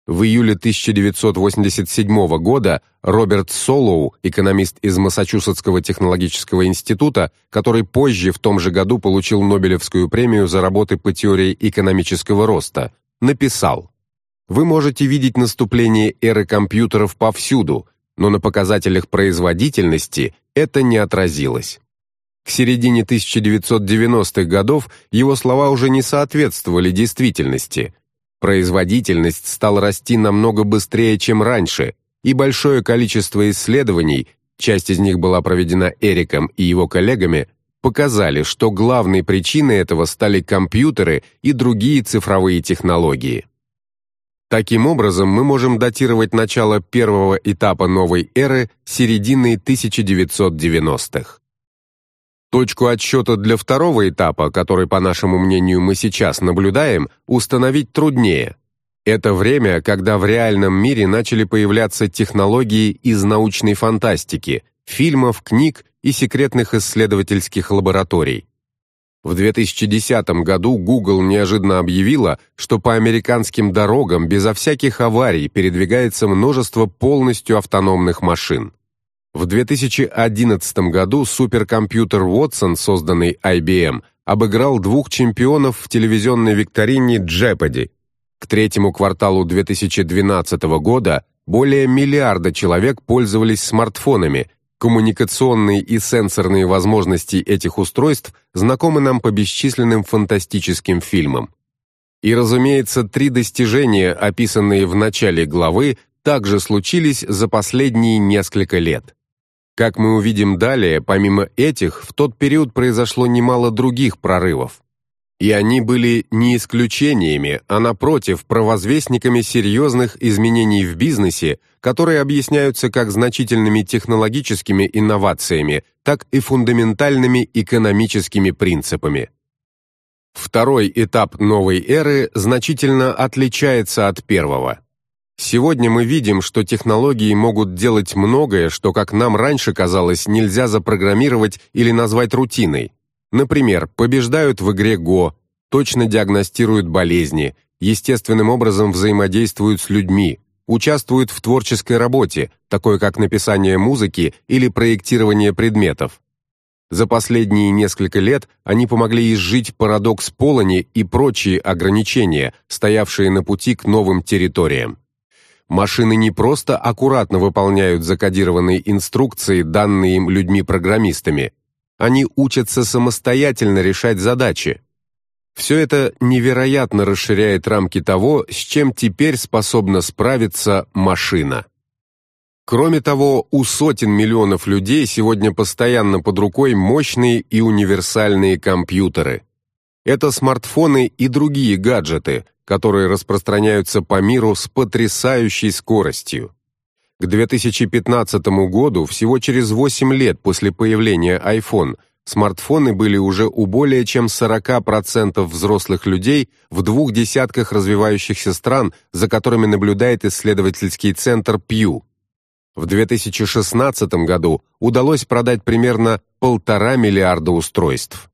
В июле 1987 года Роберт Солоу, экономист из Массачусетского технологического института, который позже в том же году получил Нобелевскую премию за работы по теории экономического роста, написал «Вы можете видеть наступление эры компьютеров повсюду, но на показателях производительности это не отразилось. К середине 1990-х годов его слова уже не соответствовали действительности. Производительность стала расти намного быстрее, чем раньше, и большое количество исследований, часть из них была проведена Эриком и его коллегами, показали, что главной причиной этого стали компьютеры и другие цифровые технологии. Таким образом, мы можем датировать начало первого этапа новой эры серединой 1990-х. Точку отсчета для второго этапа, который, по нашему мнению, мы сейчас наблюдаем, установить труднее. Это время, когда в реальном мире начали появляться технологии из научной фантастики, фильмов, книг и секретных исследовательских лабораторий. В 2010 году Google неожиданно объявила, что по американским дорогам безо всяких аварий передвигается множество полностью автономных машин. В 2011 году суперкомпьютер Watson, созданный IBM, обыграл двух чемпионов в телевизионной викторине Jeopardy. К третьему кварталу 2012 года более миллиарда человек пользовались смартфонами. Коммуникационные и сенсорные возможности этих устройств знакомы нам по бесчисленным фантастическим фильмам. И, разумеется, три достижения, описанные в начале главы, также случились за последние несколько лет. Как мы увидим далее, помимо этих, в тот период произошло немало других прорывов. И они были не исключениями, а напротив, провозвестниками серьезных изменений в бизнесе, которые объясняются как значительными технологическими инновациями, так и фундаментальными экономическими принципами. Второй этап новой эры значительно отличается от первого. Сегодня мы видим, что технологии могут делать многое, что, как нам раньше казалось, нельзя запрограммировать или назвать рутиной. Например, побеждают в игре Go, точно диагностируют болезни, естественным образом взаимодействуют с людьми, участвуют в творческой работе, такой как написание музыки или проектирование предметов. За последние несколько лет они помогли изжить парадокс Полони и прочие ограничения, стоявшие на пути к новым территориям. Машины не просто аккуратно выполняют закодированные инструкции, данные им людьми-программистами, они учатся самостоятельно решать задачи. Все это невероятно расширяет рамки того, с чем теперь способна справиться машина. Кроме того, у сотен миллионов людей сегодня постоянно под рукой мощные и универсальные компьютеры. Это смартфоны и другие гаджеты, которые распространяются по миру с потрясающей скоростью. К 2015 году, всего через 8 лет после появления iPhone, смартфоны были уже у более чем 40% взрослых людей в двух десятках развивающихся стран, за которыми наблюдает исследовательский центр Pew. В 2016 году удалось продать примерно полтора миллиарда устройств.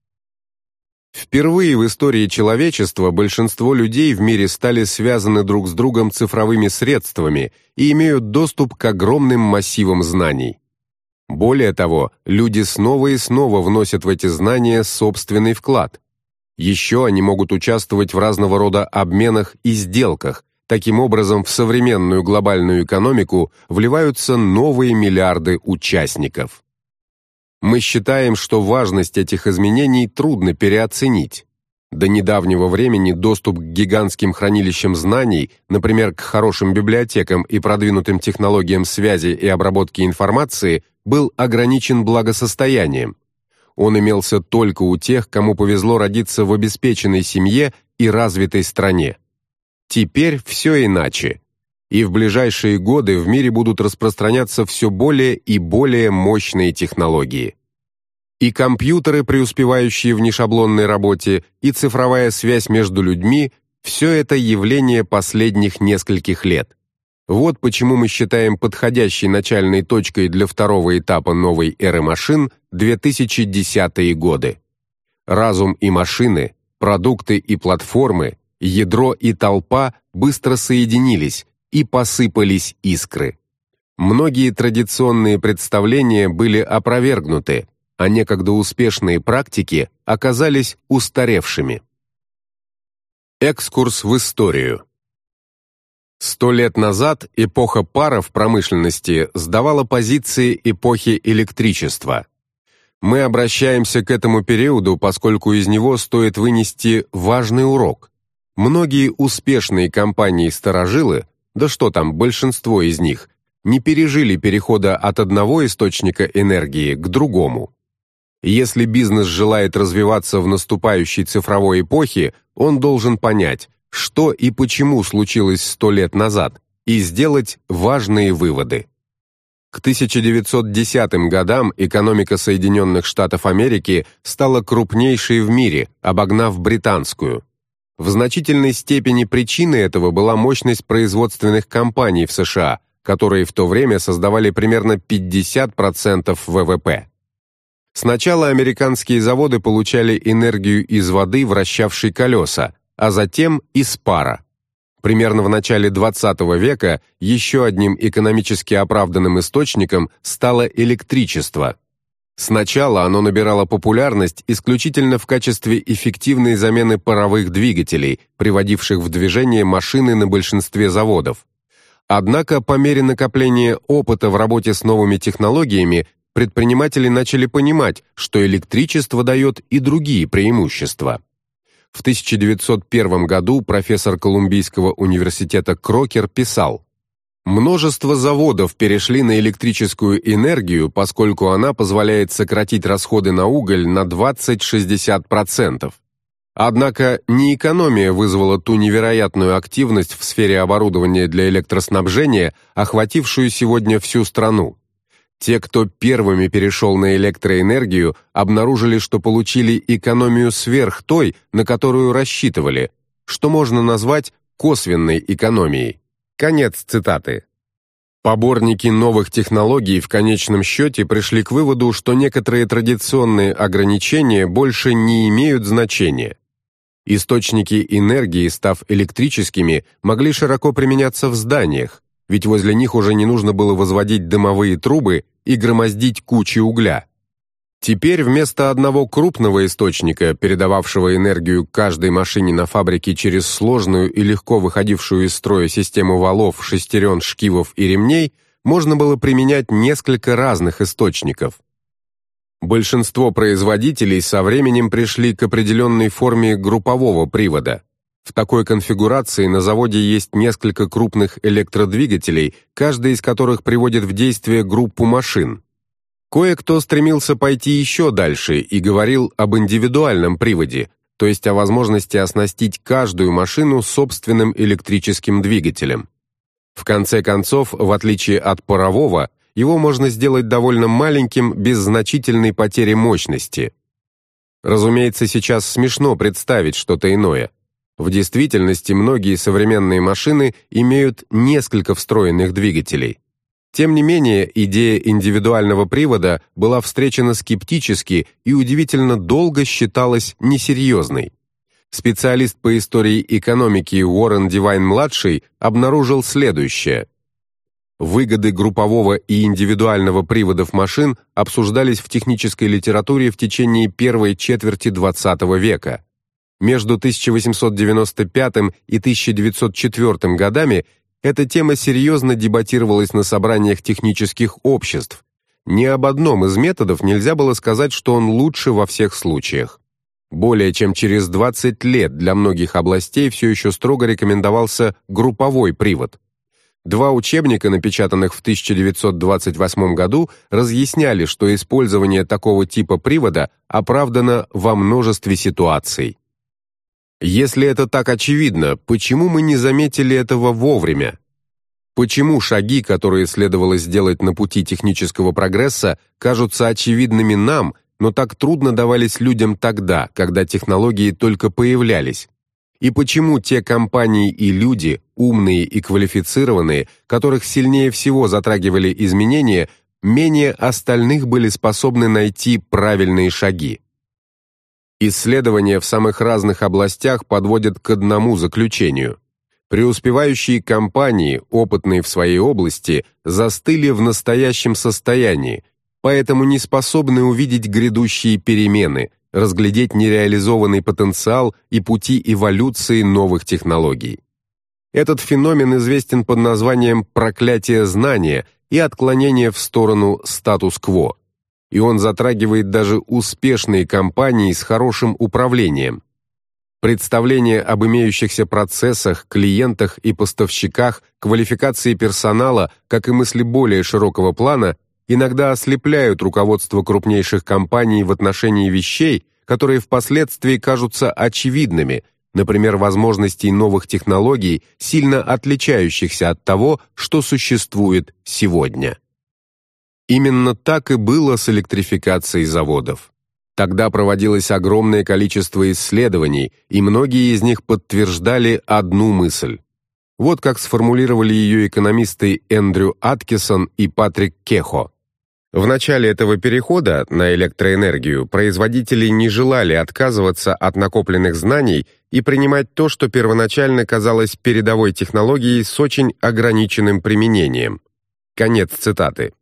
Впервые в истории человечества большинство людей в мире стали связаны друг с другом цифровыми средствами и имеют доступ к огромным массивам знаний. Более того, люди снова и снова вносят в эти знания собственный вклад. Еще они могут участвовать в разного рода обменах и сделках. Таким образом, в современную глобальную экономику вливаются новые миллиарды участников. Мы считаем, что важность этих изменений трудно переоценить. До недавнего времени доступ к гигантским хранилищам знаний, например, к хорошим библиотекам и продвинутым технологиям связи и обработки информации, был ограничен благосостоянием. Он имелся только у тех, кому повезло родиться в обеспеченной семье и развитой стране. Теперь все иначе и в ближайшие годы в мире будут распространяться все более и более мощные технологии. И компьютеры, преуспевающие в нешаблонной работе, и цифровая связь между людьми – все это явление последних нескольких лет. Вот почему мы считаем подходящей начальной точкой для второго этапа новой эры машин 2010-е годы. Разум и машины, продукты и платформы, ядро и толпа быстро соединились, и посыпались искры. Многие традиционные представления были опровергнуты, а некогда успешные практики оказались устаревшими. Экскурс в историю. Сто лет назад эпоха пара в промышленности сдавала позиции эпохи электричества. Мы обращаемся к этому периоду, поскольку из него стоит вынести важный урок. Многие успешные компании-старожилы да что там, большинство из них, не пережили перехода от одного источника энергии к другому. Если бизнес желает развиваться в наступающей цифровой эпохе, он должен понять, что и почему случилось сто лет назад, и сделать важные выводы. К 1910 годам экономика Соединенных Штатов Америки стала крупнейшей в мире, обогнав британскую. В значительной степени причиной этого была мощность производственных компаний в США, которые в то время создавали примерно 50% ВВП. Сначала американские заводы получали энергию из воды, вращавшей колеса, а затем из пара. Примерно в начале XX века еще одним экономически оправданным источником стало электричество. Сначала оно набирало популярность исключительно в качестве эффективной замены паровых двигателей, приводивших в движение машины на большинстве заводов. Однако по мере накопления опыта в работе с новыми технологиями предприниматели начали понимать, что электричество дает и другие преимущества. В 1901 году профессор Колумбийского университета Крокер писал Множество заводов перешли на электрическую энергию, поскольку она позволяет сократить расходы на уголь на 20-60%. Однако не экономия вызвала ту невероятную активность в сфере оборудования для электроснабжения, охватившую сегодня всю страну. Те, кто первыми перешел на электроэнергию, обнаружили, что получили экономию сверх той, на которую рассчитывали, что можно назвать косвенной экономией. Конец цитаты. Поборники новых технологий в конечном счете пришли к выводу, что некоторые традиционные ограничения больше не имеют значения. Источники энергии, став электрическими, могли широко применяться в зданиях, ведь возле них уже не нужно было возводить дымовые трубы и громоздить кучи угля. Теперь вместо одного крупного источника, передававшего энергию каждой машине на фабрике через сложную и легко выходившую из строя систему валов, шестерен, шкивов и ремней, можно было применять несколько разных источников. Большинство производителей со временем пришли к определенной форме группового привода – в такой конфигурации на заводе есть несколько крупных электродвигателей, каждый из которых приводит в действие группу машин. Кое-кто стремился пойти еще дальше и говорил об индивидуальном приводе, то есть о возможности оснастить каждую машину собственным электрическим двигателем. В конце концов, в отличие от парового, его можно сделать довольно маленьким без значительной потери мощности. Разумеется, сейчас смешно представить что-то иное – в действительности многие современные машины имеют несколько встроенных двигателей. Тем не менее, идея индивидуального привода была встречена скептически и удивительно долго считалась несерьезной. Специалист по истории экономики Уоррен Дивайн-младший обнаружил следующее. Выгоды группового и индивидуального приводов машин обсуждались в технической литературе в течение первой четверти XX века. Между 1895 и 1904 годами эта тема серьезно дебатировалась на собраниях технических обществ. Ни об одном из методов нельзя было сказать, что он лучше во всех случаях. Более чем через 20 лет для многих областей все еще строго рекомендовался групповой привод. Два учебника, напечатанных в 1928 году, разъясняли, что использование такого типа привода оправдано во множестве ситуаций. Если это так очевидно, почему мы не заметили этого вовремя? Почему шаги, которые следовало сделать на пути технического прогресса, кажутся очевидными нам, но так трудно давались людям тогда, когда технологии только появлялись? И почему те компании и люди, умные и квалифицированные, которых сильнее всего затрагивали изменения, менее остальных были способны найти правильные шаги? Исследования в самых разных областях подводят к одному заключению. Преуспевающие компании, опытные в своей области, застыли в настоящем состоянии, поэтому не способны увидеть грядущие перемены, разглядеть нереализованный потенциал и пути эволюции новых технологий. Этот феномен известен под названием «проклятие знания» и отклонение в сторону статус-кво и он затрагивает даже успешные компании с хорошим управлением. Представления об имеющихся процессах, клиентах и поставщиках, квалификации персонала, как и мысли более широкого плана, иногда ослепляют руководство крупнейших компаний в отношении вещей, которые впоследствии кажутся очевидными, например, возможностей новых технологий, сильно отличающихся от того, что существует сегодня. Именно так и было с электрификацией заводов. Тогда проводилось огромное количество исследований, и многие из них подтверждали одну мысль. Вот как сформулировали ее экономисты Эндрю Аткисон и Патрик Кехо. В начале этого перехода на электроэнергию производители не желали отказываться от накопленных знаний и принимать то, что первоначально казалось передовой технологией с очень ограниченным применением. Конец цитаты.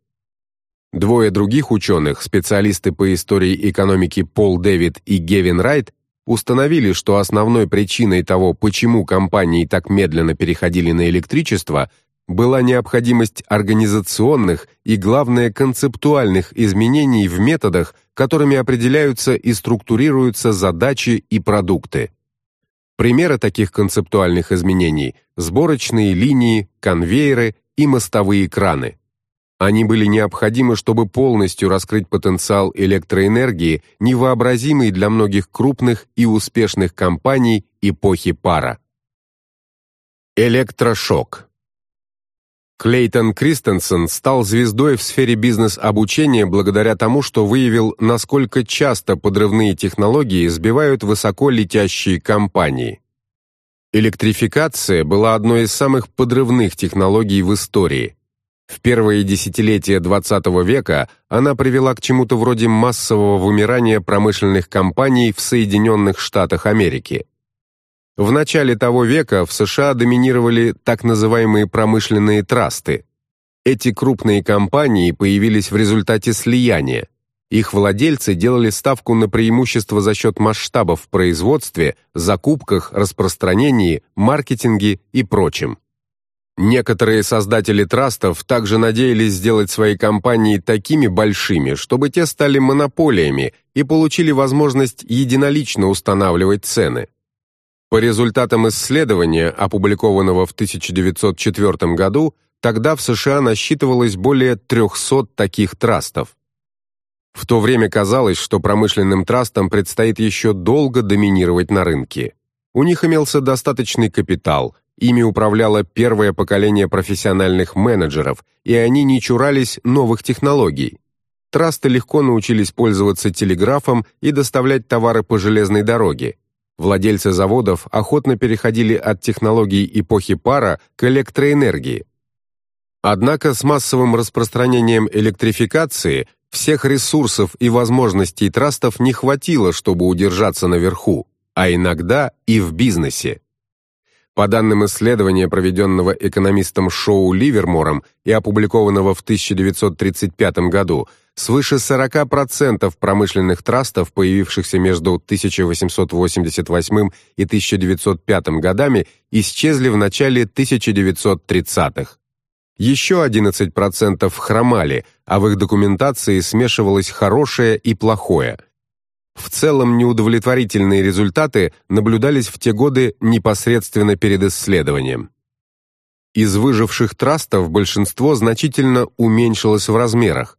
Двое других ученых, специалисты по истории экономики Пол Дэвид и Гевин Райт, установили, что основной причиной того, почему компании так медленно переходили на электричество, была необходимость организационных и, главное, концептуальных изменений в методах, которыми определяются и структурируются задачи и продукты. Примеры таких концептуальных изменений – сборочные линии, конвейеры и мостовые краны – они были необходимы, чтобы полностью раскрыть потенциал электроэнергии, невообразимый для многих крупных и успешных компаний эпохи пара. Электрошок Клейтон Кристенсен стал звездой в сфере бизнес-обучения благодаря тому, что выявил, насколько часто подрывные технологии сбивают высоко летящие компании. Электрификация была одной из самых подрывных технологий в истории – в первые десятилетия XX века она привела к чему-то вроде массового вымирания промышленных компаний в Соединенных Штатах Америки. В начале того века в США доминировали так называемые промышленные трасты. Эти крупные компании появились в результате слияния. Их владельцы делали ставку на преимущество за счет масштабов в производстве, закупках, распространении, маркетинге и прочем. Некоторые создатели трастов также надеялись сделать свои компании такими большими, чтобы те стали монополиями и получили возможность единолично устанавливать цены. По результатам исследования, опубликованного в 1904 году, тогда в США насчитывалось более 300 таких трастов. В то время казалось, что промышленным трастам предстоит еще долго доминировать на рынке. У них имелся достаточный капитал – Ими управляло первое поколение профессиональных менеджеров, и они не чурались новых технологий. Трасты легко научились пользоваться телеграфом и доставлять товары по железной дороге. Владельцы заводов охотно переходили от технологий эпохи пара к электроэнергии. Однако с массовым распространением электрификации всех ресурсов и возможностей трастов не хватило, чтобы удержаться наверху, а иногда и в бизнесе. По данным исследования, проведенного экономистом Шоу Ливермором и опубликованного в 1935 году, свыше 40% промышленных трастов, появившихся между 1888 и 1905 годами, исчезли в начале 1930-х. Еще 11% хромали, а в их документации смешивалось хорошее и плохое – в целом неудовлетворительные результаты наблюдались в те годы непосредственно перед исследованием. Из выживших трастов большинство значительно уменьшилось в размерах.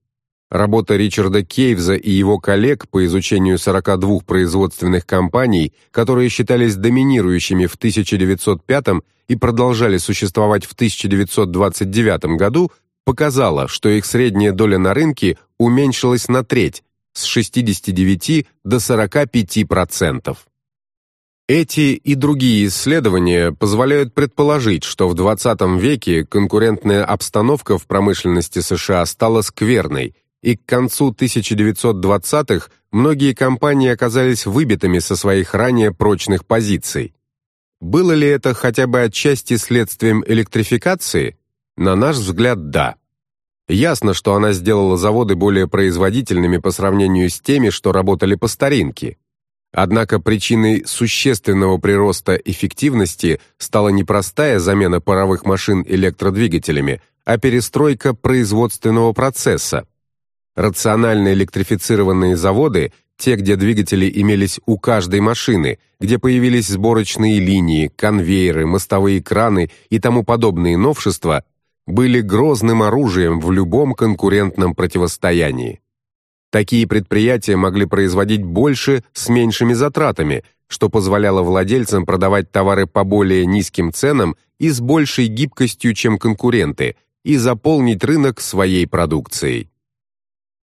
Работа Ричарда Кейвза и его коллег по изучению 42 производственных компаний, которые считались доминирующими в 1905 и продолжали существовать в 1929 году, показала, что их средняя доля на рынке уменьшилась на треть, с 69 до 45%. Эти и другие исследования позволяют предположить, что в 20 веке конкурентная обстановка в промышленности США стала скверной, и к концу 1920-х многие компании оказались выбитыми со своих ранее прочных позиций. Было ли это хотя бы отчасти следствием электрификации? На наш взгляд, да. Ясно, что она сделала заводы более производительными по сравнению с теми, что работали по старинке. Однако причиной существенного прироста эффективности стала не простая замена паровых машин электродвигателями, а перестройка производственного процесса. Рационально электрифицированные заводы, те, где двигатели имелись у каждой машины, где появились сборочные линии, конвейеры, мостовые краны и тому подобные новшества, были грозным оружием в любом конкурентном противостоянии. Такие предприятия могли производить больше с меньшими затратами, что позволяло владельцам продавать товары по более низким ценам и с большей гибкостью, чем конкуренты, и заполнить рынок своей продукцией.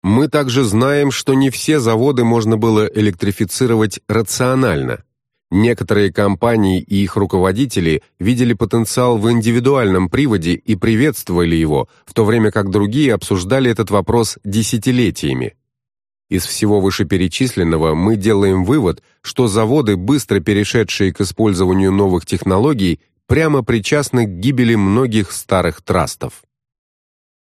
Мы также знаем, что не все заводы можно было электрифицировать рационально – Некоторые компании и их руководители видели потенциал в индивидуальном приводе и приветствовали его, в то время как другие обсуждали этот вопрос десятилетиями. Из всего вышеперечисленного мы делаем вывод, что заводы, быстро перешедшие к использованию новых технологий, прямо причастны к гибели многих старых трастов.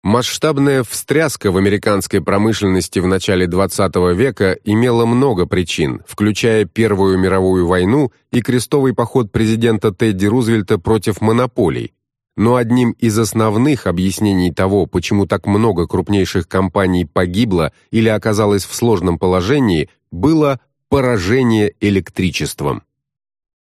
Масштабная встряска в американской промышленности в начале XX века имела много причин, включая Первую мировую войну и крестовый поход президента Тедди Рузвельта против монополий, но одним из основных объяснений того, почему так много крупнейших компаний погибло или оказалось в сложном положении, было поражение электричеством.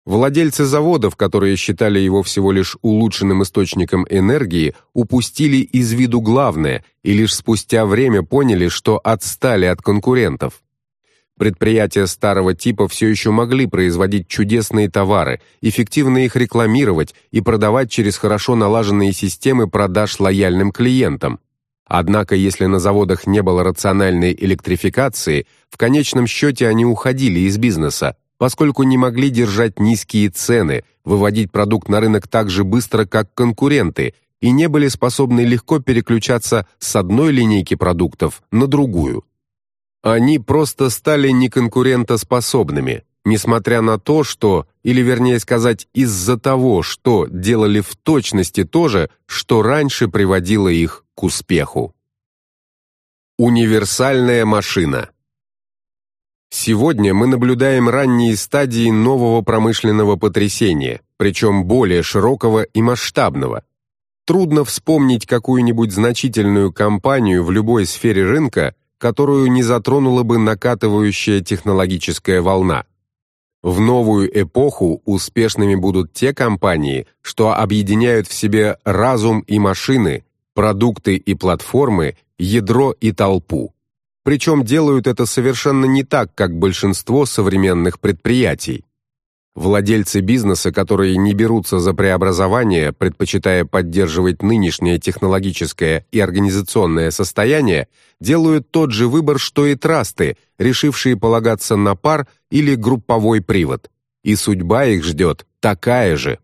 Владельцы заводов, которые считали его всего лишь улучшенным источником энергии, упустили из виду главное и лишь спустя время поняли, что отстали от конкурентов. Предприятия старого типа все еще могли производить чудесные товары, эффективно их рекламировать и продавать через хорошо налаженные системы продаж лояльным клиентам. Однако, если на заводах не было рациональной электрификации, в конечном счете они уходили из бизнеса, поскольку не могли держать низкие цены, выводить продукт на рынок так же быстро, как конкуренты, и не были способны легко переключаться с одной линейки продуктов на другую. Они просто стали неконкурентоспособными, несмотря на то, что, или вернее сказать, из-за того, что делали в точности то же, что раньше приводило их к успеху. Универсальная машина Сегодня мы наблюдаем ранние стадии нового промышленного потрясения, причем более широкого и масштабного. Трудно вспомнить какую-нибудь значительную компанию в любой сфере рынка, которую не затронула бы накатывающая технологическая волна. В новую эпоху успешными будут те компании, что объединяют в себе разум и машины, продукты и платформы, ядро и толпу. Причем делают это совершенно не так, как большинство современных предприятий. Владельцы бизнеса, которые не берутся за преобразование, предпочитая поддерживать нынешнее технологическое и организационное состояние, делают тот же выбор, что и трасты, решившие полагаться на пар или групповой привод. И судьба их ждет такая же.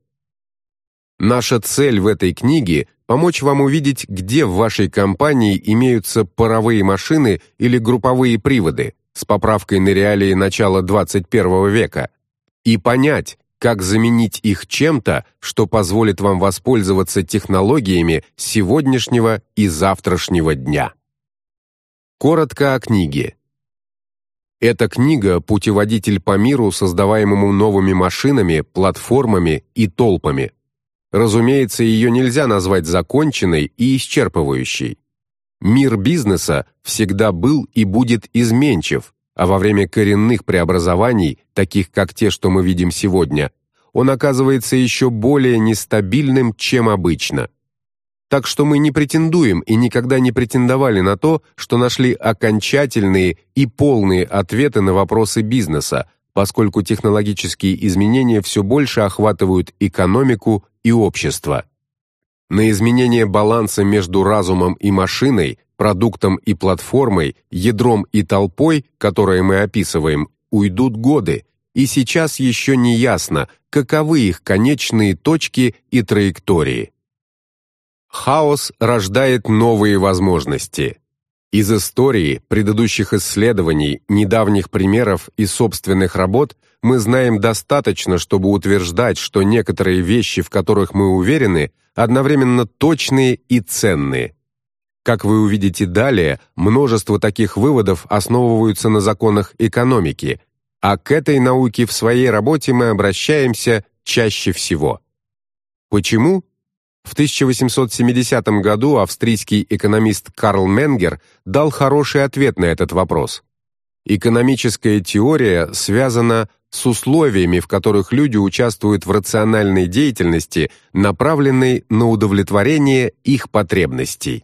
Наша цель в этой книге – помочь вам увидеть, где в вашей компании имеются паровые машины или групповые приводы с поправкой на реалии начала 21 века – и понять, как заменить их чем-то, что позволит вам воспользоваться технологиями сегодняшнего и завтрашнего дня. Коротко о книге. Эта книга – путеводитель по миру, создаваемому новыми машинами, платформами и толпами. Разумеется, ее нельзя назвать законченной и исчерпывающей. Мир бизнеса всегда был и будет изменчив, а во время коренных преобразований, таких как те, что мы видим сегодня, он оказывается еще более нестабильным, чем обычно. Так что мы не претендуем и никогда не претендовали на то, что нашли окончательные и полные ответы на вопросы бизнеса, поскольку технологические изменения все больше охватывают экономику и общество. На изменение баланса между разумом и машиной продуктом и платформой, ядром и толпой, которые мы описываем, уйдут годы, и сейчас еще не ясно, каковы их конечные точки и траектории. Хаос рождает новые возможности. Из истории, предыдущих исследований, недавних примеров и собственных работ мы знаем достаточно, чтобы утверждать, что некоторые вещи, в которых мы уверены, одновременно точные и ценные. Как вы увидите далее, множество таких выводов основываются на законах экономики, а к этой науке в своей работе мы обращаемся чаще всего. Почему? В 1870 году австрийский экономист Карл Менгер дал хороший ответ на этот вопрос. Экономическая теория связана с условиями, в которых люди участвуют в рациональной деятельности, направленной на удовлетворение их потребностей.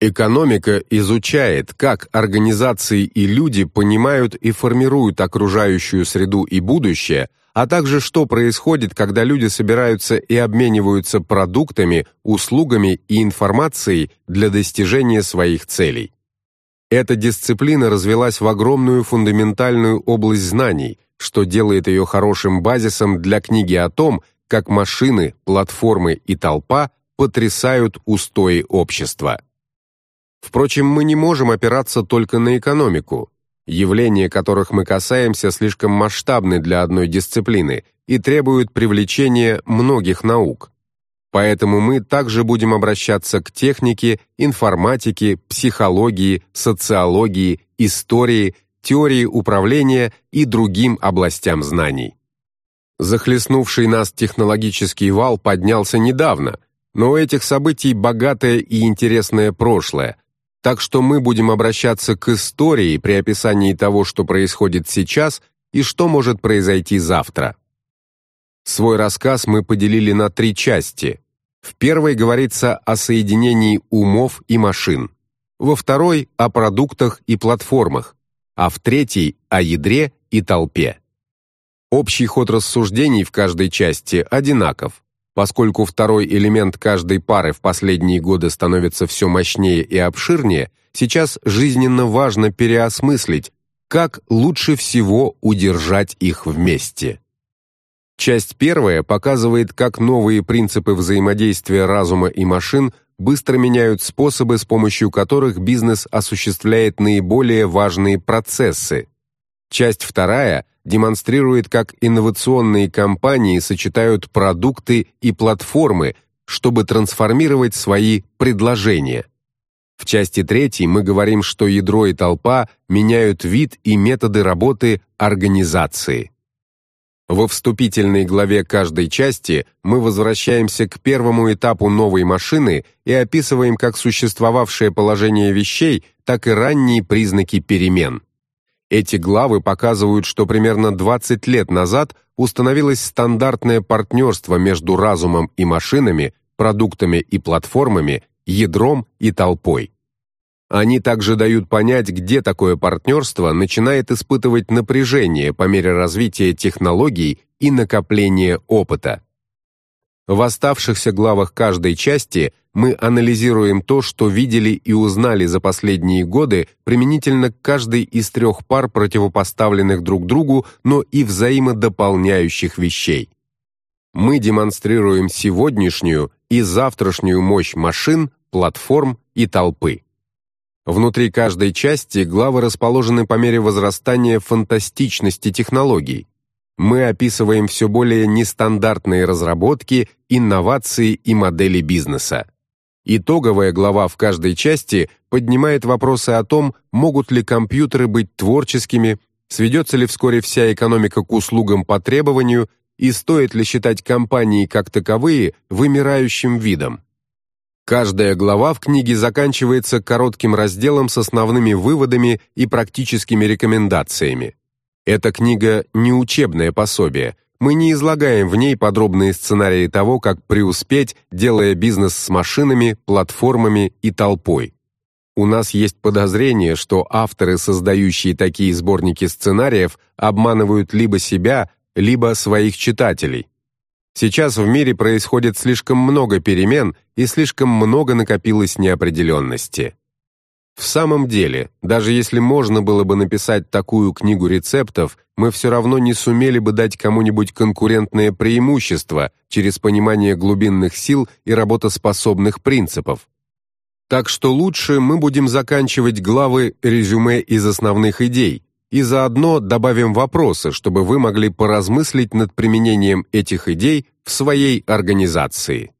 Экономика изучает, как организации и люди понимают и формируют окружающую среду и будущее, а также что происходит, когда люди собираются и обмениваются продуктами, услугами и информацией для достижения своих целей. Эта дисциплина развилась в огромную фундаментальную область знаний, что делает ее хорошим базисом для книги о том, как машины, платформы и толпа потрясают устои общества. Впрочем, мы не можем опираться только на экономику. Явления, которых мы касаемся, слишком масштабны для одной дисциплины и требуют привлечения многих наук. Поэтому мы также будем обращаться к технике, информатике, психологии, социологии, истории, теории управления и другим областям знаний. Захлестнувший нас технологический вал поднялся недавно, но у этих событий богатое и интересное прошлое, так что мы будем обращаться к истории при описании того, что происходит сейчас и что может произойти завтра. Свой рассказ мы поделили на три части. В первой говорится о соединении умов и машин, во второй – о продуктах и платформах, а в третьей – о ядре и толпе. Общий ход рассуждений в каждой части одинаков. Поскольку второй элемент каждой пары в последние годы становится все мощнее и обширнее, сейчас жизненно важно переосмыслить, как лучше всего удержать их вместе. Часть первая показывает, как новые принципы взаимодействия разума и машин быстро меняют способы, с помощью которых бизнес осуществляет наиболее важные процессы. Часть вторая демонстрирует, как инновационные компании сочетают продукты и платформы, чтобы трансформировать свои предложения. В части третьей мы говорим, что ядро и толпа меняют вид и методы работы организации. Во вступительной главе каждой части мы возвращаемся к первому этапу новой машины и описываем как существовавшее положение вещей, так и ранние признаки перемен. Эти главы показывают, что примерно 20 лет назад установилось стандартное партнерство между разумом и машинами, продуктами и платформами, ядром и толпой. Они также дают понять, где такое партнерство начинает испытывать напряжение по мере развития технологий и накопления опыта. В оставшихся главах каждой части мы анализируем то, что видели и узнали за последние годы применительно к каждой из трех пар противопоставленных друг другу, но и взаимодополняющих вещей. Мы демонстрируем сегодняшнюю и завтрашнюю мощь машин, платформ и толпы. Внутри каждой части главы расположены по мере возрастания фантастичности технологий, мы описываем все более нестандартные разработки, инновации и модели бизнеса. Итоговая глава в каждой части поднимает вопросы о том, могут ли компьютеры быть творческими, сведется ли вскоре вся экономика к услугам по требованию и стоит ли считать компании как таковые вымирающим видом. Каждая глава в книге заканчивается коротким разделом с основными выводами и практическими рекомендациями. Эта книга не учебное пособие. Мы не излагаем в ней подробные сценарии того, как преуспеть, делая бизнес с машинами, платформами и толпой. У нас есть подозрение, что авторы, создающие такие сборники сценариев, обманывают либо себя, либо своих читателей. Сейчас в мире происходит слишком много перемен и слишком много накопилось неопределенности. В самом деле, даже если можно было бы написать такую книгу рецептов, мы все равно не сумели бы дать кому-нибудь конкурентное преимущество через понимание глубинных сил и работоспособных принципов. Так что лучше мы будем заканчивать главы резюме из основных идей и заодно добавим вопросы, чтобы вы могли поразмыслить над применением этих идей в своей организации.